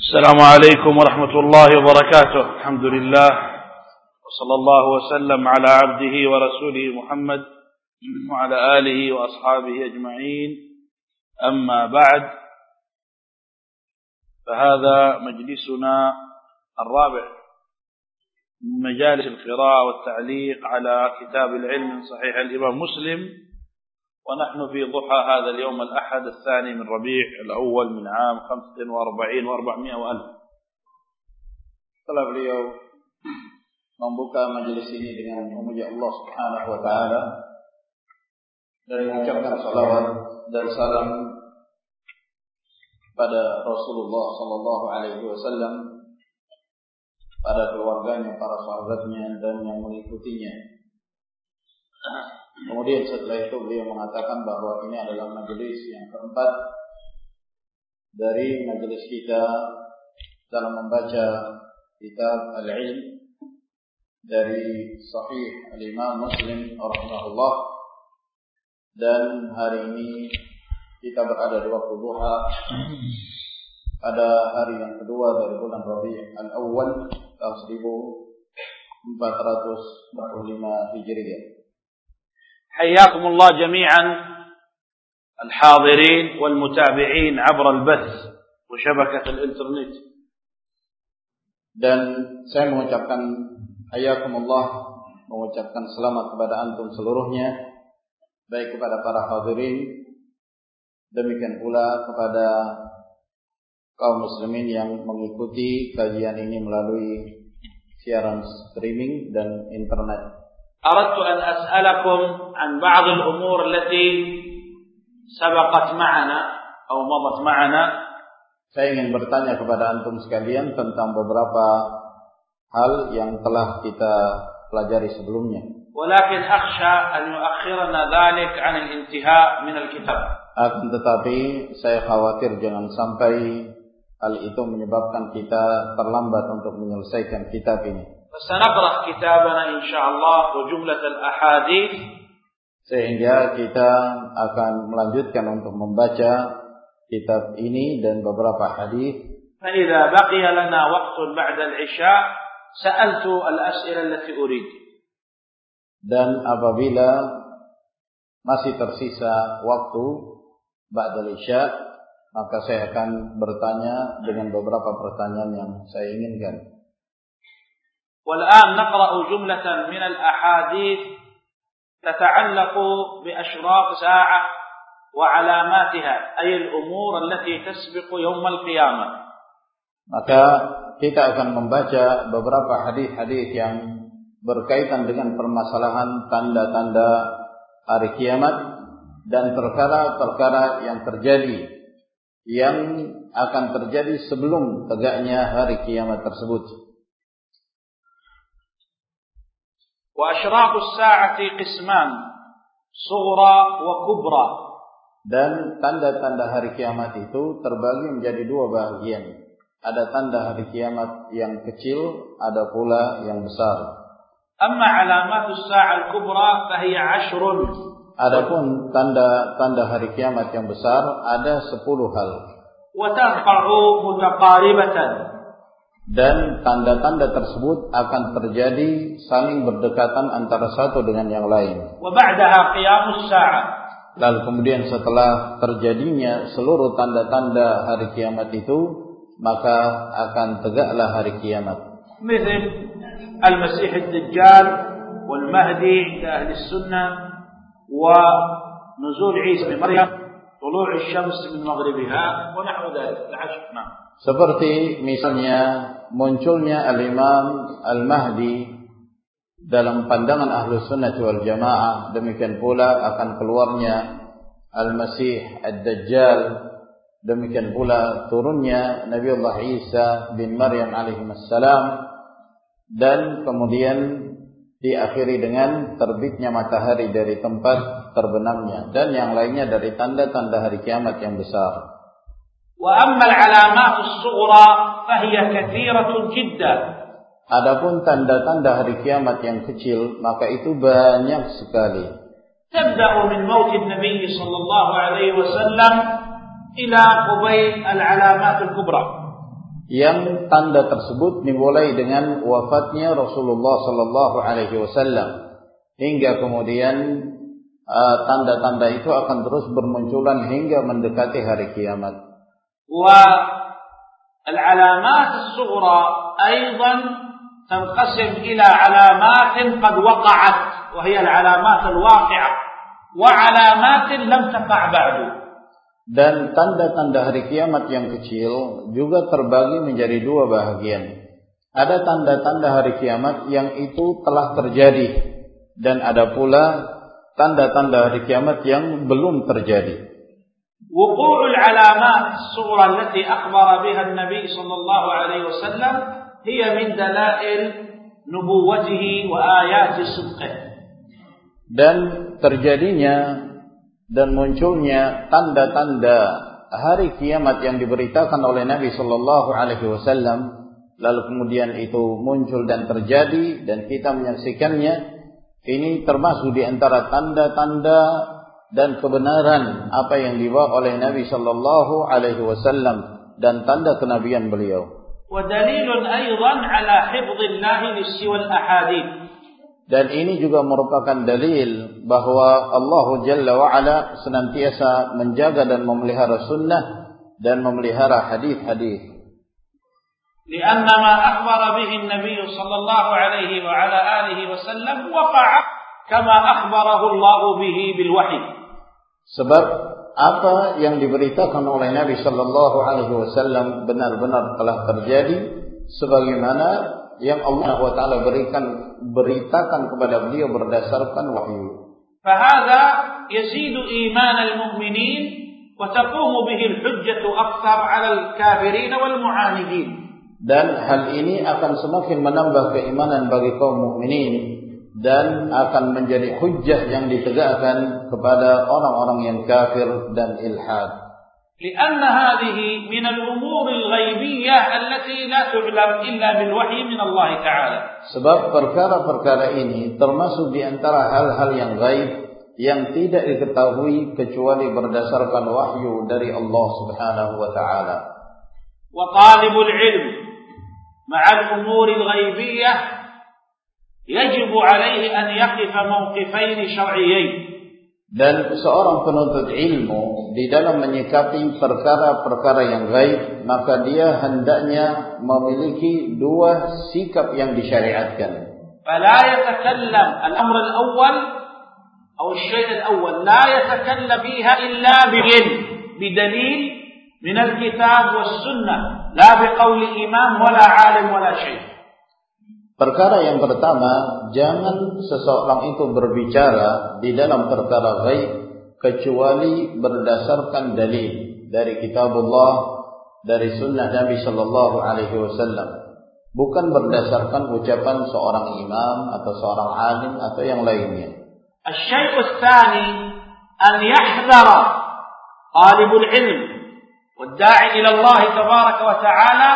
السلام عليكم ورحمة الله وبركاته. الحمد لله. وصلى الله وسلم على عبده ورسوله محمد وعلى آله وأصحابه أجمعين. أما بعد فهذا مجلسنا الرابع من مجالس القراءة والتعليق على كتاب العلم من صحيح الإمام مسلم. ونحن في ضحى هذا اليوم الأحد الثاني من ربيع الأول من عام 45 و400 وألف Setelah beliau membuka majelis ini dengan memuji Allah Subhanahu wa taala dan mengucapkan salawat dan salam pada Rasulullah sallallahu alaihi wasallam pada keluarganya, para sahabatnya dan yang mengikutinya. Kemudian setelah itu beliau mengatakan bahwa ini adalah majelis yang keempat dari majelis kita dalam membaca kitab Al-Ilm dari Sahih Al-Imam Muslim rahimahullah dan hari ini kita berada di waktu duha pada hari yang kedua dari bulan Rabi' Al-Awwal tahun 1445 Hijriah. حياكم الله جميعا الحاضرين والمتابعين عبر البث وشبكة الإنترنت Dan saya mengucapkan hayakumullah, mengucapkan selamat kepada antum seluruhnya, baik kepada para hadirin, demikian pula kepada kaum muslimin yang mengikuti kajian ini melalui siaran streaming dan internet. أردت أن أسألكم عن بعض الأمور التي سبقت معنا أو مضت معنا Saya ingin bertanya kepada antum sekalian tentang beberapa hal yang telah kita pelajari sebelumnya. ولكن أخشى أن يؤخرنا ذلك عن الانتهاء من الكتاب Akan tetapi saya khawatir jangan sampai hal itu menyebabkan kita terlambat untuk menyelesaikan kitab ini. فسنقرأ كتابنا إن شاء الله وجملة الأحاديث Sehingga kita akan melanjutkan untuk membaca kitab ini dan beberapa hadis. فإذا بقي لنا وقت بعد العشاء سألت الأسئلة التي أريد Dan apabila masih tersisa waktu ba'dal isya, maka saya akan bertanya dengan beberapa pertanyaan yang saya inginkan. والآن نقرأ جملة من الأحاديث تتعلق بأشراط ساعة وعلاماتها أي الأمور التي تسبق يوم القيامة Maka kita akan membaca beberapa hadis-hadis yang berkaitan dengan permasalahan tanda-tanda hari kiamat dan perkara-perkara yang terjadi yang akan terjadi sebelum tegaknya hari kiamat tersebut. وأشراط الساعة قسمان صغرى وكبرى Dan tanda-tanda hari kiamat itu terbagi menjadi dua bagian. Ada tanda hari kiamat yang kecil, ada pula yang besar. أما علامات الساعة الكبرى فهي عشر Adapun tanda-tanda hari kiamat yang besar ada sepuluh hal. وتقع متقاربة dan tanda-tanda tersebut akan terjadi saling berdekatan antara satu dengan yang lain. Lalu kemudian setelah terjadinya seluruh tanda-tanda hari kiamat itu, maka akan tegaklah hari kiamat. Misal Al-Masih Dajjal wal Mahdi ahli sunnah wa nuzul Isa bin Maryam طلوع الشمس من مغربها ونحو ذلك العشر نعم Seperti misalnya munculnya al-imam al-mahdi dalam pandangan ahlu sunnah wal jamaah. Demikian pula akan keluarnya al-masih ad-dajjal. Demikian pula turunnya Nabi Allah Isa bin Maryam alaihissalam. Dan kemudian diakhiri dengan terbitnya matahari dari tempat terbenamnya dan yang lainnya dari tanda-tanda hari kiamat yang besar. Wa ammal alamatus sughra fahiya katsiratun jiddan. Adapun tanda-tanda hari kiamat yang kecil maka itu banyak sekali. Tabda'u min maut an-nabi sallallahu alaihi wasallam ila qubay al-alamatul kubra yang tanda tersebut dimulai dengan wafatnya Rasulullah Sallallahu Alaihi Wasallam hingga kemudian uh, tanda-tanda uh, itu akan terus bermunculan hingga mendekati hari kiamat. Wa al-alamat as-sughra aidan tanqasim ila alamat qad waqa'at wa hiya al-alamat al-waqi'ah wa alamat lam taqa' ba'du. Dan tanda-tanda hari kiamat yang kecil juga terbagi menjadi dua bahagian. Ada tanda-tanda hari kiamat yang itu telah terjadi dan ada pula tanda-tanda hari kiamat yang belum terjadi. وقوع العلامات الصغرى التي أخبر بها النبي صلى الله عليه وسلم هي من دلائل نبوته وآيات صدقه. Dan terjadinya dan munculnya tanda-tanda hari kiamat yang diberitakan oleh Nabi Shallallahu Alaihi Wasallam, lalu kemudian itu muncul dan terjadi dan kita menyaksikannya, ini termasuk di antara tanda-tanda dan kebenaran apa yang dibawa oleh Nabi sallallahu alaihi wasallam dan tanda kenabian beliau. Dan ini juga merupakan dalil bahwa Allah Jalla wa'ala senantiasa menjaga dan memelihara sunnah dan memelihara hadis-hadis. لأن ما أخبر به النبي صلى الله عليه وعلى آله وسلم وقع كما أخبره الله به بالوحي. Sebab apa yang diberitakan oleh Nabi Sallallahu Alaihi Wasallam benar-benar telah terjadi sebagaimana yang Allah wa taala berikan beritakan kepada beliau berdasarkan wahyu. فهذا يزيد إيمان المؤمنين وتقوم به الحجة أكثر على الكافرين والمعاندين. Dan hal ini akan semakin menambah keimanan bagi kaum mukminin dan akan menjadi hujjah yang ditegakkan kepada orang-orang yang kafir dan ilhad. لأن هذه من الأمور الغيبية التي لا تعلم إلا بالوحي من الله تعالى. Sebab perkara-perkara ini termasuk di antara hal-hal yang gaib yang tidak diketahui kecuali berdasarkan wahyu dari Allah Subhanahu wa taala. وطالب العلم مع الأمور الغيبية يجب عليه أن يقف موقفين شرعيين Dan seorang penuntut ilmu di dalam menyikapi perkara-perkara yang gaib, maka dia hendaknya memiliki dua sikap yang disyariatkan. فلا يتكلم الأمر الأول أو الشيء الأول لا يتكلم فيها إلا بعلم بدليل من الكتاب والسنة la biqauli imam wala alim wala syekh. Perkara yang pertama, jangan seseorang itu berbicara di dalam perkara gaib kecuali berdasarkan dalil dari kitabullah, dari sunnah Nabi sallallahu alaihi wasallam. Bukan berdasarkan ucapan seorang imam atau seorang alim atau yang lainnya. Asy-syai' tsani an yahdhara talibul ilm والداعي إلى الله تبارك وتعالى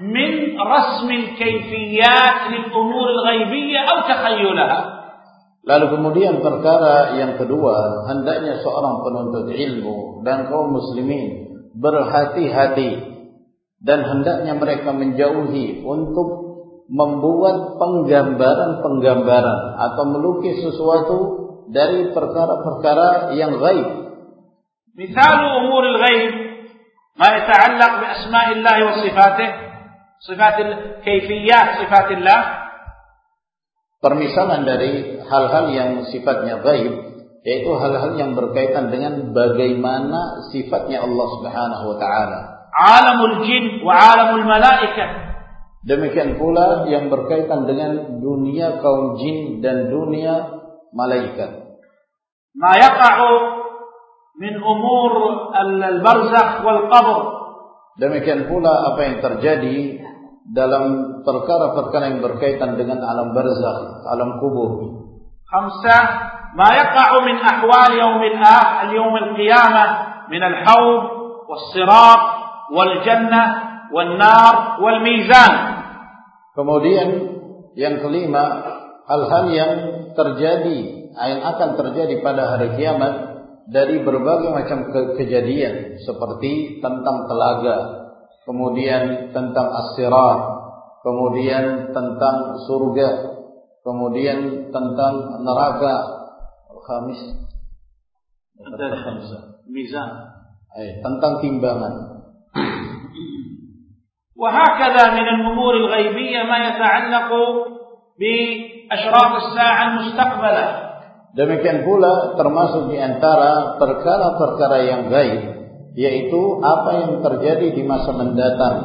من رسم الكيفيات للأمور الغيبية أو تخيلها Lalu kemudian perkara yang kedua, hendaknya seorang penuntut ilmu dan kaum muslimin berhati-hati dan hendaknya mereka menjauhi untuk membuat penggambaran-penggambaran atau melukis sesuatu dari perkara-perkara yang gaib. Misal umur al-ghaib ma yata'allaq bi asma'illah wa sifatih sifat kaifiyat sifatillah permisalan dari hal-hal yang sifatnya gaib yaitu hal-hal yang berkaitan dengan bagaimana sifatnya Allah Subhanahu wa taala. Alamul jin wa alamul malaikah. Demikian pula yang berkaitan dengan dunia kaum jin dan dunia malaikat. Ma yaqa'u min umur al-barzakh wal qabr. Demikian pula apa yang terjadi dalam perkara-perkara yang berkaitan dengan alam barzakh, alam kubur. Khamsah, ma yaqa'u min ahwal yawm al yawm al-qiyamah min al-hawd was-sirat wal-jannah wan-nar wal-mizan. Kemudian yang kelima, hal-hal yang terjadi, yang akan terjadi pada hari kiamat dari berbagai macam ke kejadian seperti tentang telaga, kemudian tentang as-sirat, kemudian tentang surga, kemudian tentang neraka. Khamis. Mizan. Eh, tentang timbangan. وهكذا من الأمور الغيبية ما يتعلق بأشراط الساعة المستقبلة Demikian pula termasuk di antara perkara-perkara yang gaib yaitu apa yang terjadi di masa mendatang.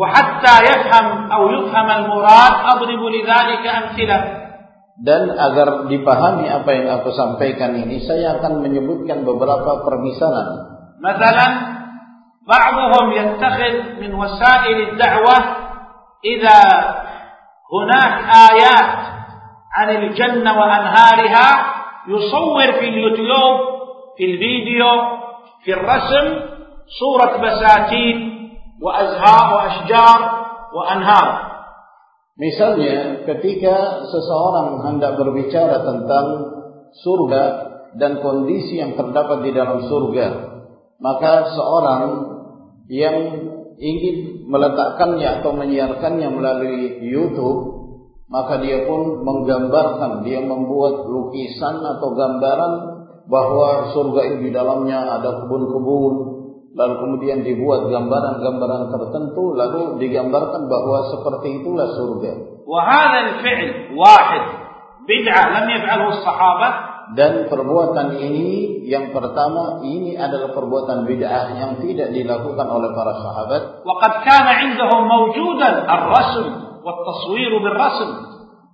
وحتى يفهم أو يفهم المراد أضرب لذلك أمثلة. Dan agar dipahami apa yang aku sampaikan ini, saya akan menyebutkan beberapa permisalan. مثلا بعضهم يتخذ من وسائل الدعوة إذا هناك آيات عن الجنة وأنهارها يصور في اليوتيوب في الفيديو في الرسم صورة بساتين وأزهار وأشجار وأنهار. Misalnya ketika seseorang hendak berbicara tentang surga dan kondisi yang terdapat di dalam surga, maka seorang yang ingin meletakkannya atau menyiarkannya melalui YouTube maka dia pun menggambarkan, dia membuat lukisan atau gambaran bahwa surga itu di dalamnya ada kebun-kebun, lalu kemudian dibuat gambaran-gambaran tertentu, lalu digambarkan bahwa seperti itulah surga. Dan perbuatan ini yang pertama ini adalah perbuatan bid'ah yang tidak dilakukan oleh para sahabat وقد كان عندهم موجودا الرسم والتصوير بالرسم.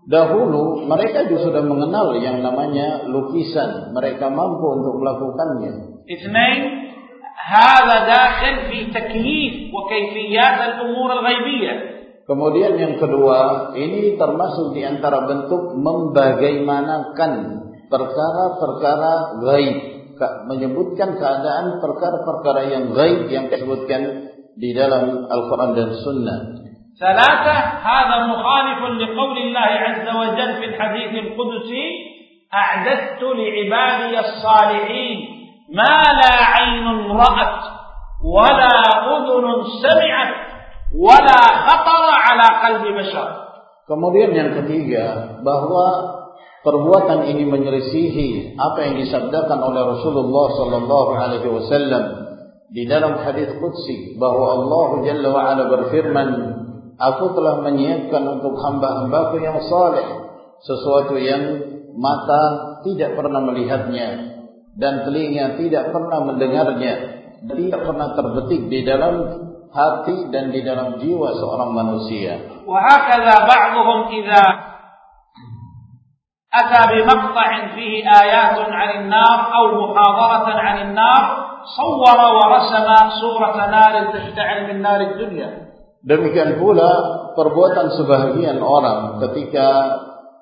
Dahulu mereka juga sudah mengenal yang namanya lukisan. Mereka mampu untuk melakukannya. اثنين هذا داخل في تكييف وكيفيات الأمور الغيبية Kemudian yang kedua, ini termasuk di antara bentuk membagaimanakan perkara-perkara gaib, menyebutkan keadaan perkara-perkara yang gaib yang disebutkan di dalam Al-Quran dan Sunnah. ثلاثة هذا مخالف لقول الله عز وجل في الحديث القدسي أعددت لعبادي الصالحين ما لا عين رأت ولا أذن سمعت ولا خطر على قلب بشر Kemudian yang ketiga bahwa perbuatan ini menyelisihi apa yang disabdakan oleh Rasulullah sallallahu alaihi wasallam di dalam hadis qudsi bahwa Allah Jalla wa ala berfirman aku telah menyiapkan untuk hamba-hambaku yang saleh sesuatu yang mata tidak pernah melihatnya dan telinga tidak pernah mendengarnya, tidak pernah terbetik di dalam hati dan di dalam jiwa seorang manusia. وهكذا بعضهم إذا أتى بمقطع فيه آيات عن النار أو محاضرة عن النار صور ورسم صورة نار تشتعل من نار الدنيا Demikian pula perbuatan sebahagian orang ketika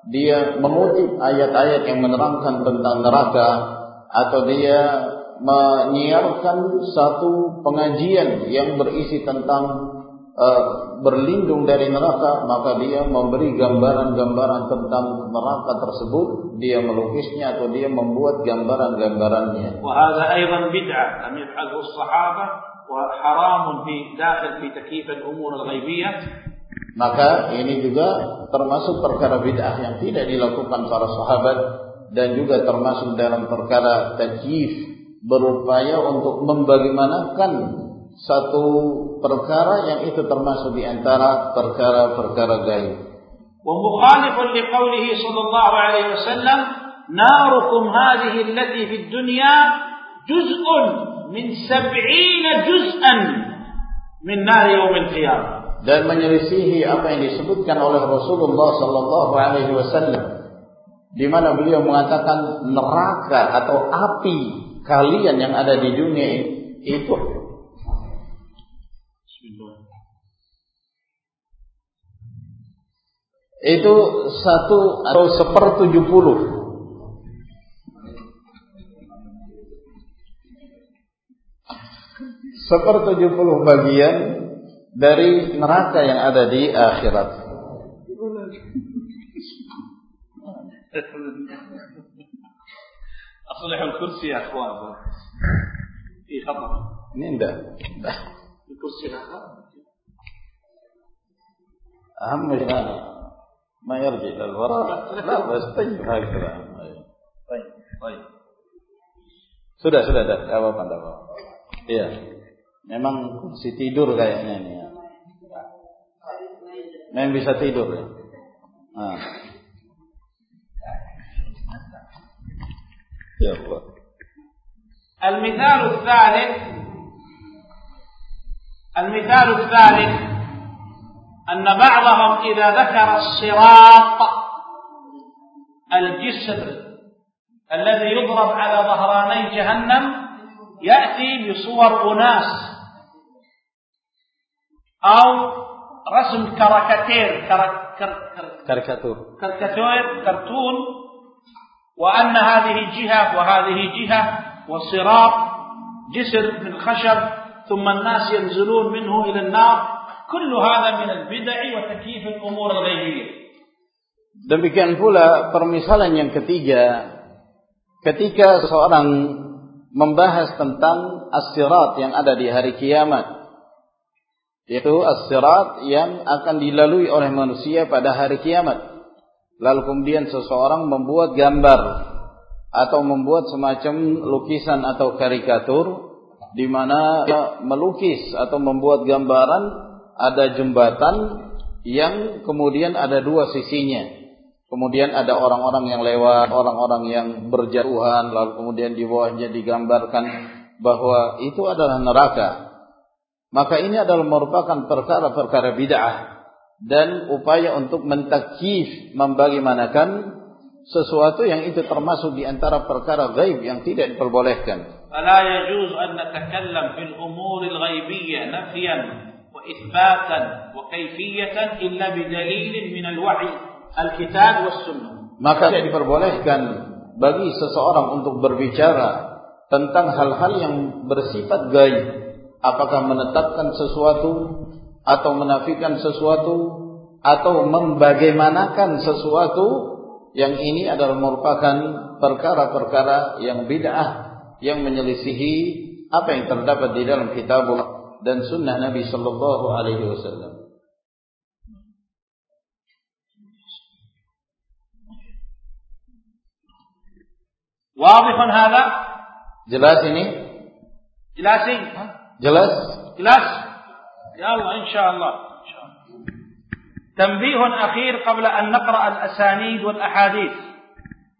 dia mengutip ayat-ayat yang menerangkan tentang neraka atau dia menyiarkan satu pengajian yang berisi tentang uh, berlindung dari neraka maka dia memberi gambaran-gambaran tentang neraka tersebut dia melukisnya atau dia membuat gambaran-gambarannya. Wahada bid'ah. Kami sahabat وحرام في داخل في تكييف الأمور الغيبية maka ini juga termasuk perkara bid'ah yang tidak dilakukan para sahabat dan juga termasuk dalam perkara tajif berupaya untuk membagaimanakan satu perkara yang itu termasuk di antara perkara-perkara gaib. Wa mukhalifun liqaulihi sallallahu alaihi wasallam narukum hadhihi allati fid dunya juz'un min 70 min dan menyelisihi apa yang disebutkan oleh Rasulullah sallallahu alaihi wasallam di mana beliau mengatakan neraka atau api kalian yang ada di dunia itu. Itu satu atau seper tujuh puluh. sepertujuh puluh bagian dari neraka yang ada di akhirat. أصلح الكرسي يا أخوان في خطر Ini enggak, enggak. كرسي أهم شيء ما يرجع إلى الوراء لا بس طيب هكذا طيب طيب sudah sudah dah apa apa apa iya Memang si tidur kayaknya ini ya. Memang bisa tidur ya. Nah. ya Allah. المثال الثالث المثال الثالث أن بعضهم إذا ذكر الصراط الجسر الذي يضرب على ظهراني جهنم يأتي بصور أناس أو رسم كاريكاتير كاريكاتور كاريكاتير كرتون وأن هذه جهة وهذه جهة والصراط جسر من خشب ثم الناس ينزلون منه إلى النار كل هذا من البدع وتكييف الأمور الغيبية Demikian pula permisalan yang ketiga ketika seorang membahas tentang as-sirat yang ada di hari kiamat yaitu as-sirat yang akan dilalui oleh manusia pada hari kiamat lalu kemudian seseorang membuat gambar atau membuat semacam lukisan atau karikatur di mana melukis atau membuat gambaran ada jembatan yang kemudian ada dua sisinya. Kemudian ada orang-orang yang lewat, orang-orang yang berjauhan, lalu kemudian di bawahnya digambarkan bahwa itu adalah neraka. Maka ini adalah merupakan perkara-perkara bid'ah dan upaya untuk mentakif membagaimanakan sesuatu yang itu termasuk di antara perkara gaib yang tidak diperbolehkan. Yajuz an natakallam fil umur al-ghaibiyya nafyan wa wa kayfiyatan illa bidalil min al-wahy al-kitab was sunnah. Maka tidak diperbolehkan bagi seseorang untuk berbicara tentang hal-hal yang bersifat gaib apakah menetapkan sesuatu atau menafikan sesuatu atau membagaimanakan sesuatu yang ini adalah merupakan perkara-perkara yang bid'ah yang menyelisihi apa yang terdapat di dalam kitabullah dan sunnah Nabi sallallahu alaihi wasallam. واضح هذا jelas ini jelas ini jelas jelas ya Allah insyaallah تنبيه أخير قبل أن نقرأ الأسانيد والأحاديث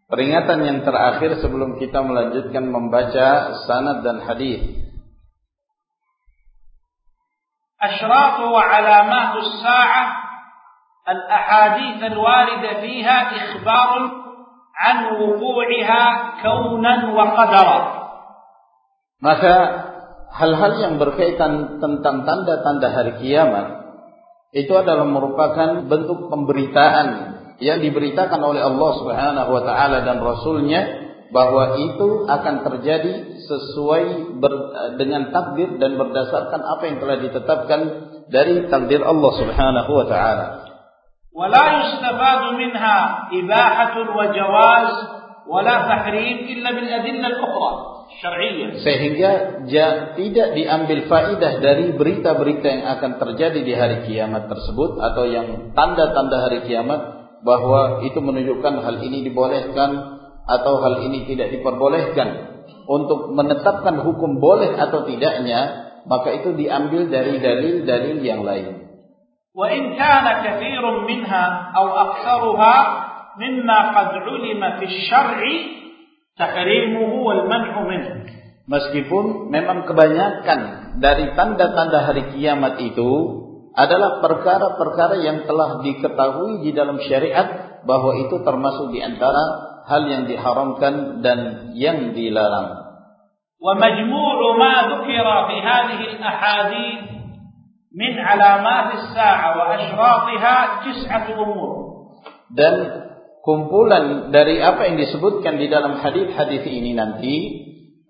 Peringatan yang terakhir sebelum kita melanjutkan membaca sanad dan hadis. أشراط وعلامات الساعة الأحاديث الواردة فيها إخبار عن وقوعها كونا وقدرا Maka hal-hal yang berkaitan tentang tanda-tanda hari kiamat itu adalah merupakan bentuk pemberitaan yang diberitakan oleh Allah Subhanahu wa taala dan rasulnya bahwa itu akan terjadi sesuai ber, dengan takdir dan berdasarkan apa yang telah ditetapkan dari takdir Allah Subhanahu wa taala. ولا يستفاد منها إباحة وجواز sehingga ja, tidak diambil faidah dari berita-berita yang akan terjadi di hari kiamat tersebut atau yang tanda-tanda hari kiamat bahwa itu menunjukkan hal ini dibolehkan atau hal ini tidak diperbolehkan. Untuk menetapkan hukum boleh atau tidaknya maka itu diambil dari dalil-dalil yang lain. Wa in kana katsirun minha aw aktsaruha mimma qad ulima fi syar'i tahrimuhu wal man'u minhu. Meskipun memang kebanyakan dari tanda-tanda hari kiamat itu adalah perkara-perkara yang telah diketahui di dalam syariat bahwa itu termasuk di antara hal yang diharamkan dan yang dilarang. ومجموع ما ذكر في هذه الأحاديث من علامات الساعة وأشراطها تسعة أمور. Dan kumpulan dari apa yang disebutkan di dalam hadis-hadis ini nanti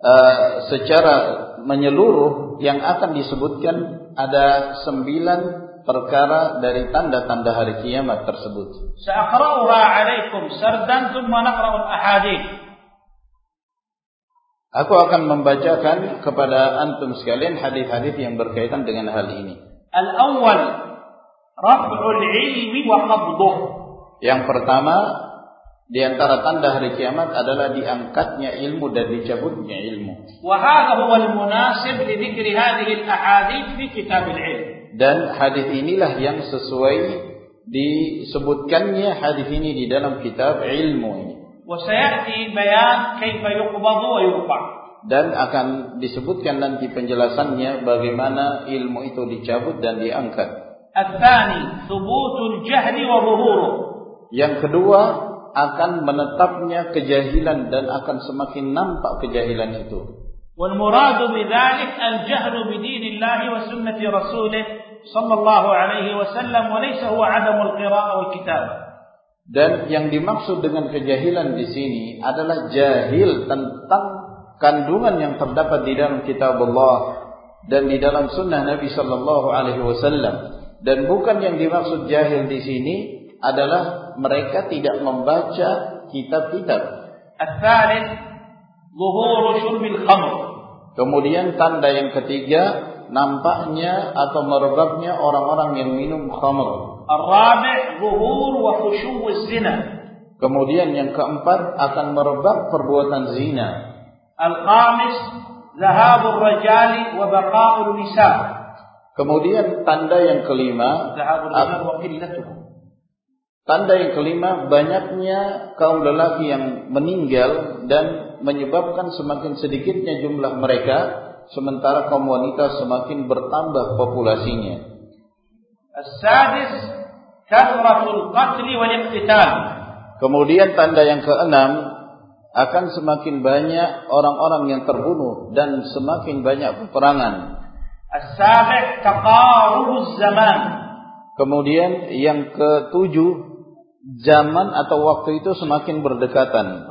uh, secara menyeluruh yang akan disebutkan ada sembilan perkara dari tanda-tanda hari kiamat tersebut. Sa'aqra'uha 'alaikum sardan thumma naqra'u al-ahadith. Aku akan membacakan kepada antum sekalian hadis-hadis yang berkaitan dengan hal ini. Al-awwal raf'ul ilmi wa qabduh. Yang pertama di antara tanda hari kiamat adalah diangkatnya ilmu dan dicabutnya ilmu. Wa hadha huwa al-munasib li dhikri hadhihi al-ahadith fi kitab al-ilm. Dan hadis inilah yang sesuai disebutkannya hadis ini di dalam kitab ilmu ini. وسيأتي بيان كيف يقبض ويرفع dan akan disebutkan nanti penjelasannya bagaimana ilmu itu dicabut dan diangkat. الثاني ثبوت الجهل وظهوره. Yang kedua akan menetapnya kejahilan dan akan semakin nampak kejahilan itu. والمراد بذلك الجهل بدين الله وسنة رسوله صلى الله عليه وسلم وليس هو عدم القراءة والكتابة. Dan yang dimaksud dengan kejahilan di sini adalah jahil tentang kandungan yang terdapat di dalam kitab Allah dan di dalam sunnah Nabi Sallallahu Alaihi Wasallam. Dan bukan yang dimaksud jahil di sini adalah mereka tidak membaca kitab-kitab. Kemudian tanda yang ketiga nampaknya atau merebaknya orang-orang yang minum khamr. Kemudian yang keempat akan merebak perbuatan zina. Kemudian tanda yang kelima zahabul Tanda yang kelima banyaknya kaum lelaki yang meninggal dan menyebabkan semakin sedikitnya jumlah mereka sementara kaum wanita semakin bertambah populasinya. As-sadis Kasratul qatli wal iqtital. Kemudian tanda yang keenam akan semakin banyak orang-orang yang terbunuh dan semakin banyak peperangan. As-sabi' taqarubuz zaman. Kemudian yang ketujuh zaman atau waktu itu semakin berdekatan.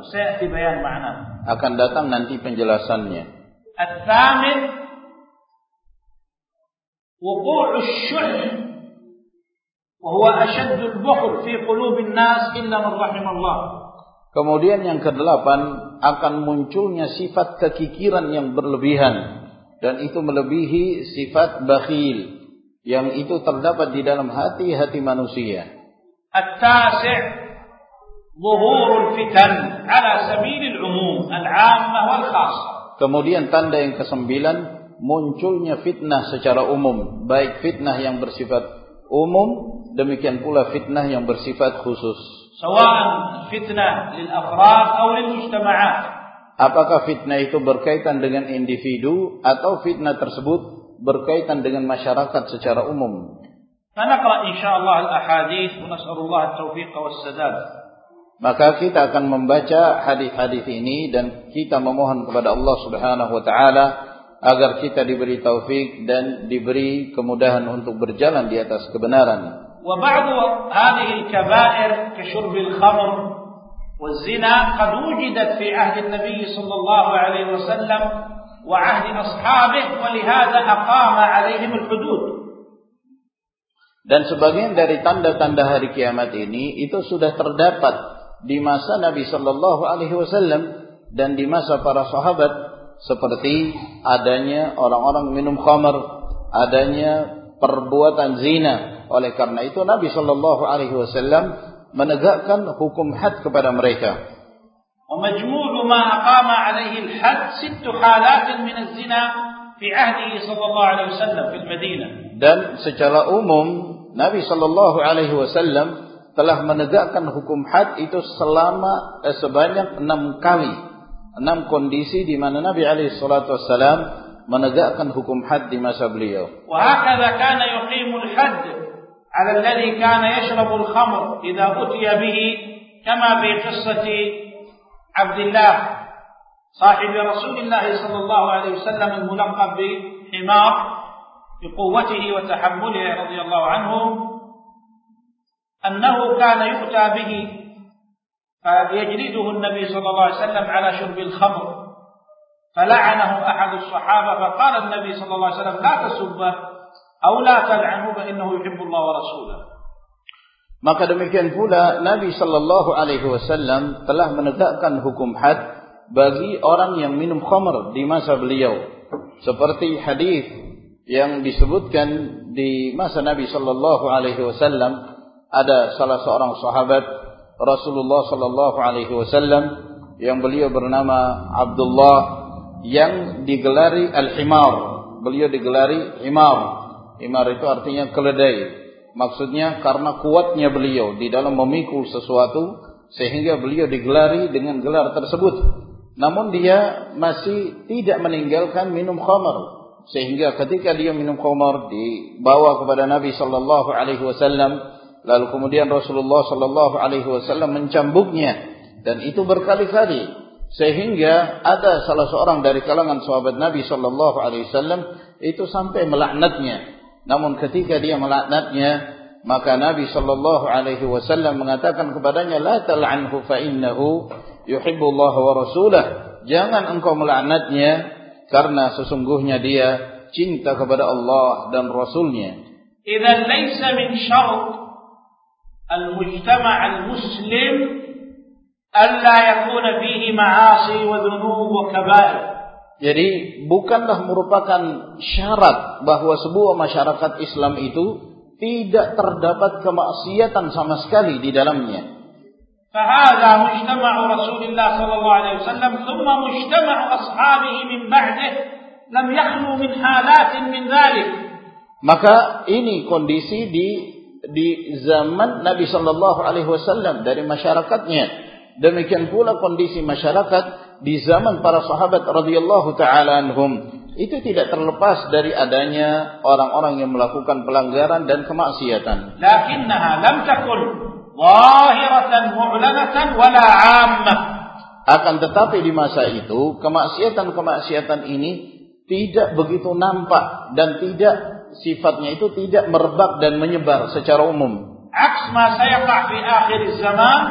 Akan datang nanti penjelasannya. Kemudian yang kedelapan akan munculnya sifat kekikiran yang berlebihan dan itu melebihi sifat bakhil yang itu terdapat di dalam hati-hati manusia. التاسع ظهور الفتن على سبيل العموم العامة والخاصة. Kemudian tanda yang kesembilan munculnya fitnah secara umum, baik fitnah yang bersifat umum demikian pula fitnah yang bersifat khusus. Sawa'an fitnah lil afrad atau lil mujtama'at. Apakah fitnah itu berkaitan dengan individu atau fitnah tersebut berkaitan dengan masyarakat secara umum? فنقرأ إن شاء الله الأحاديث ونسأل الله التوفيق والسداد. Maka kita akan membaca hadis-hadis ini dan kita memohon kepada Allah Subhanahu wa taala agar kita diberi taufik dan diberi kemudahan untuk berjalan di atas kebenaran. وبعض هذه الكبائر كشرب الخمر والزنا قد وجدت في عهد النبي صلى الله عليه وسلم وعهد أصحابه ولهذا أقام عليهم الحدود Dan sebagian dari tanda-tanda hari kiamat ini itu sudah terdapat di masa Nabi Shallallahu Alaihi Wasallam dan di masa para sahabat seperti adanya orang-orang minum khamar, adanya perbuatan zina, oleh karena itu Nabi Shallallahu Alaihi Wasallam menegakkan hukum had kepada mereka. ومجموع ما أقام عليه الحد ست حالات من الزنا في عهده صلى الله عليه وسلم في المدينة. Dan secara umum Nabi Shallallahu Alaihi Wasallam telah menegakkan hukum had itu selama eh, sebanyak enam kali, enam kondisi di mana Nabi Alaihi Wasallam menegakkan hukum had di masa beliau. وهكذا كان يقيم الحد على الذي كان يشرب إذا أتي به كما في قصة عبد الله صاحب رسول الله صلى الله عليه وسلم الملقب بحمار بقوته وتحمله رضي الله عنه أنه كان يؤتى به فيجلده النبي صلى الله عليه وسلم على شرب الخمر فلعنه أحد الصحابة فقال النبي صلى الله عليه وسلم لا تسبه أو لا تلعنه فإنه يحب الله ورسوله Maka demikian pula Nabi Shallallahu Alaihi Wasallam telah menegakkan hukum had bagi orang yang minum khamr di masa beliau. Seperti hadis yang disebutkan di masa Nabi sallallahu alaihi wasallam ada salah seorang sahabat Rasulullah sallallahu alaihi wasallam yang beliau bernama Abdullah yang digelari al-himar. Beliau digelari himar. Himar itu artinya keledai. Maksudnya karena kuatnya beliau di dalam memikul sesuatu sehingga beliau digelari dengan gelar tersebut. Namun dia masih tidak meninggalkan minum khamar sehingga ketika dia minum khamar dibawa kepada Nabi sallallahu alaihi wasallam. Lalu kemudian Rasulullah sallallahu alaihi wasallam mencambuknya. Dan itu berkali-kali. Sehingga ada salah seorang dari kalangan sahabat Nabi sallallahu alaihi wasallam itu sampai melaknatnya. Namun ketika dia melaknatnya, maka Nabi sallallahu alaihi wasallam mengatakan kepadanya, "La tal'anhu fa innahu yuhibbullah wa rasulah." Jangan engkau melaknatnya karena sesungguhnya dia cinta kepada Allah dan Rasulnya. Idzan laysa min syart al-mujtama' al-muslim alla yakuna fihi ma'asi wa dhunub wa kaba'ir. Jadi bukanlah merupakan syarat bahwa sebuah masyarakat Islam itu tidak terdapat kemaksiatan sama sekali di dalamnya. فهذا مجتمع رسول الله صلى الله عليه وسلم ثم مجتمع أصحابه من بعده لم يخلو من حالات من ذلك. Maka ini kondisi di di zaman Nabi Shallallahu Alaihi Wasallam dari masyarakatnya. Demikian pula kondisi masyarakat di zaman para sahabat radhiyallahu taala anhum itu tidak terlepas dari adanya orang-orang yang melakukan pelanggaran dan kemaksiatan. Lakinnaha lam takun zahiratan mu'lanatan wala ammah. Akan tetapi di masa itu kemaksiatan-kemaksiatan ini tidak begitu nampak dan tidak sifatnya itu tidak merebak dan menyebar secara umum. Aks ma sayaqa fi akhir zaman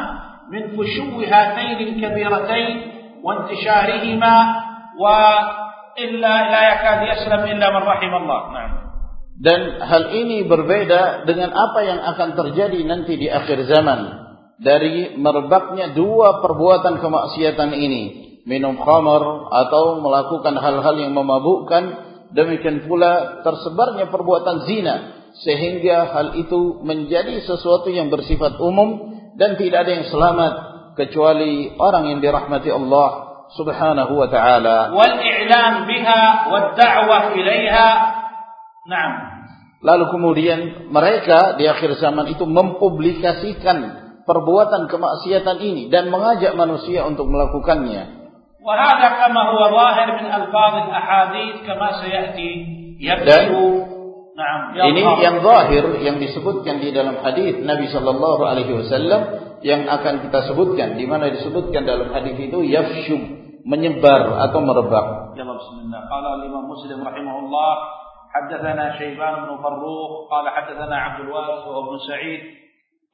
min fushuwi hatain al-kabiratain wa intisharihima wa illa la yakad yaslam illa man rahim Allah. Nah. Dan hal ini berbeda dengan apa yang akan terjadi nanti di akhir zaman. Dari merebaknya dua perbuatan kemaksiatan ini. Minum khamar atau melakukan hal-hal yang memabukkan. Demikian pula tersebarnya perbuatan zina. Sehingga hal itu menjadi sesuatu yang bersifat umum. Dan tidak ada yang selamat kecuali orang yang dirahmati Allah Subhanahu wa taala. Wal i'lam biha wad da'wah ilaiha. Naam. Lalu kemudian mereka di akhir zaman itu mempublikasikan perbuatan kemaksiatan ini dan mengajak manusia untuk melakukannya. Dan ini yang zahir yang disebutkan di dalam hadis Nabi Shallallahu Alaihi Wasallam yang akan kita sebutkan di mana disebutkan dalam hadis itu yafshub menyebar atau merebak. Ya Bismillah. Qala Imam Muslim rahimahullah حدثنا شيبان بن فروخ قال حدثنا عبد الوارث وابن سعيد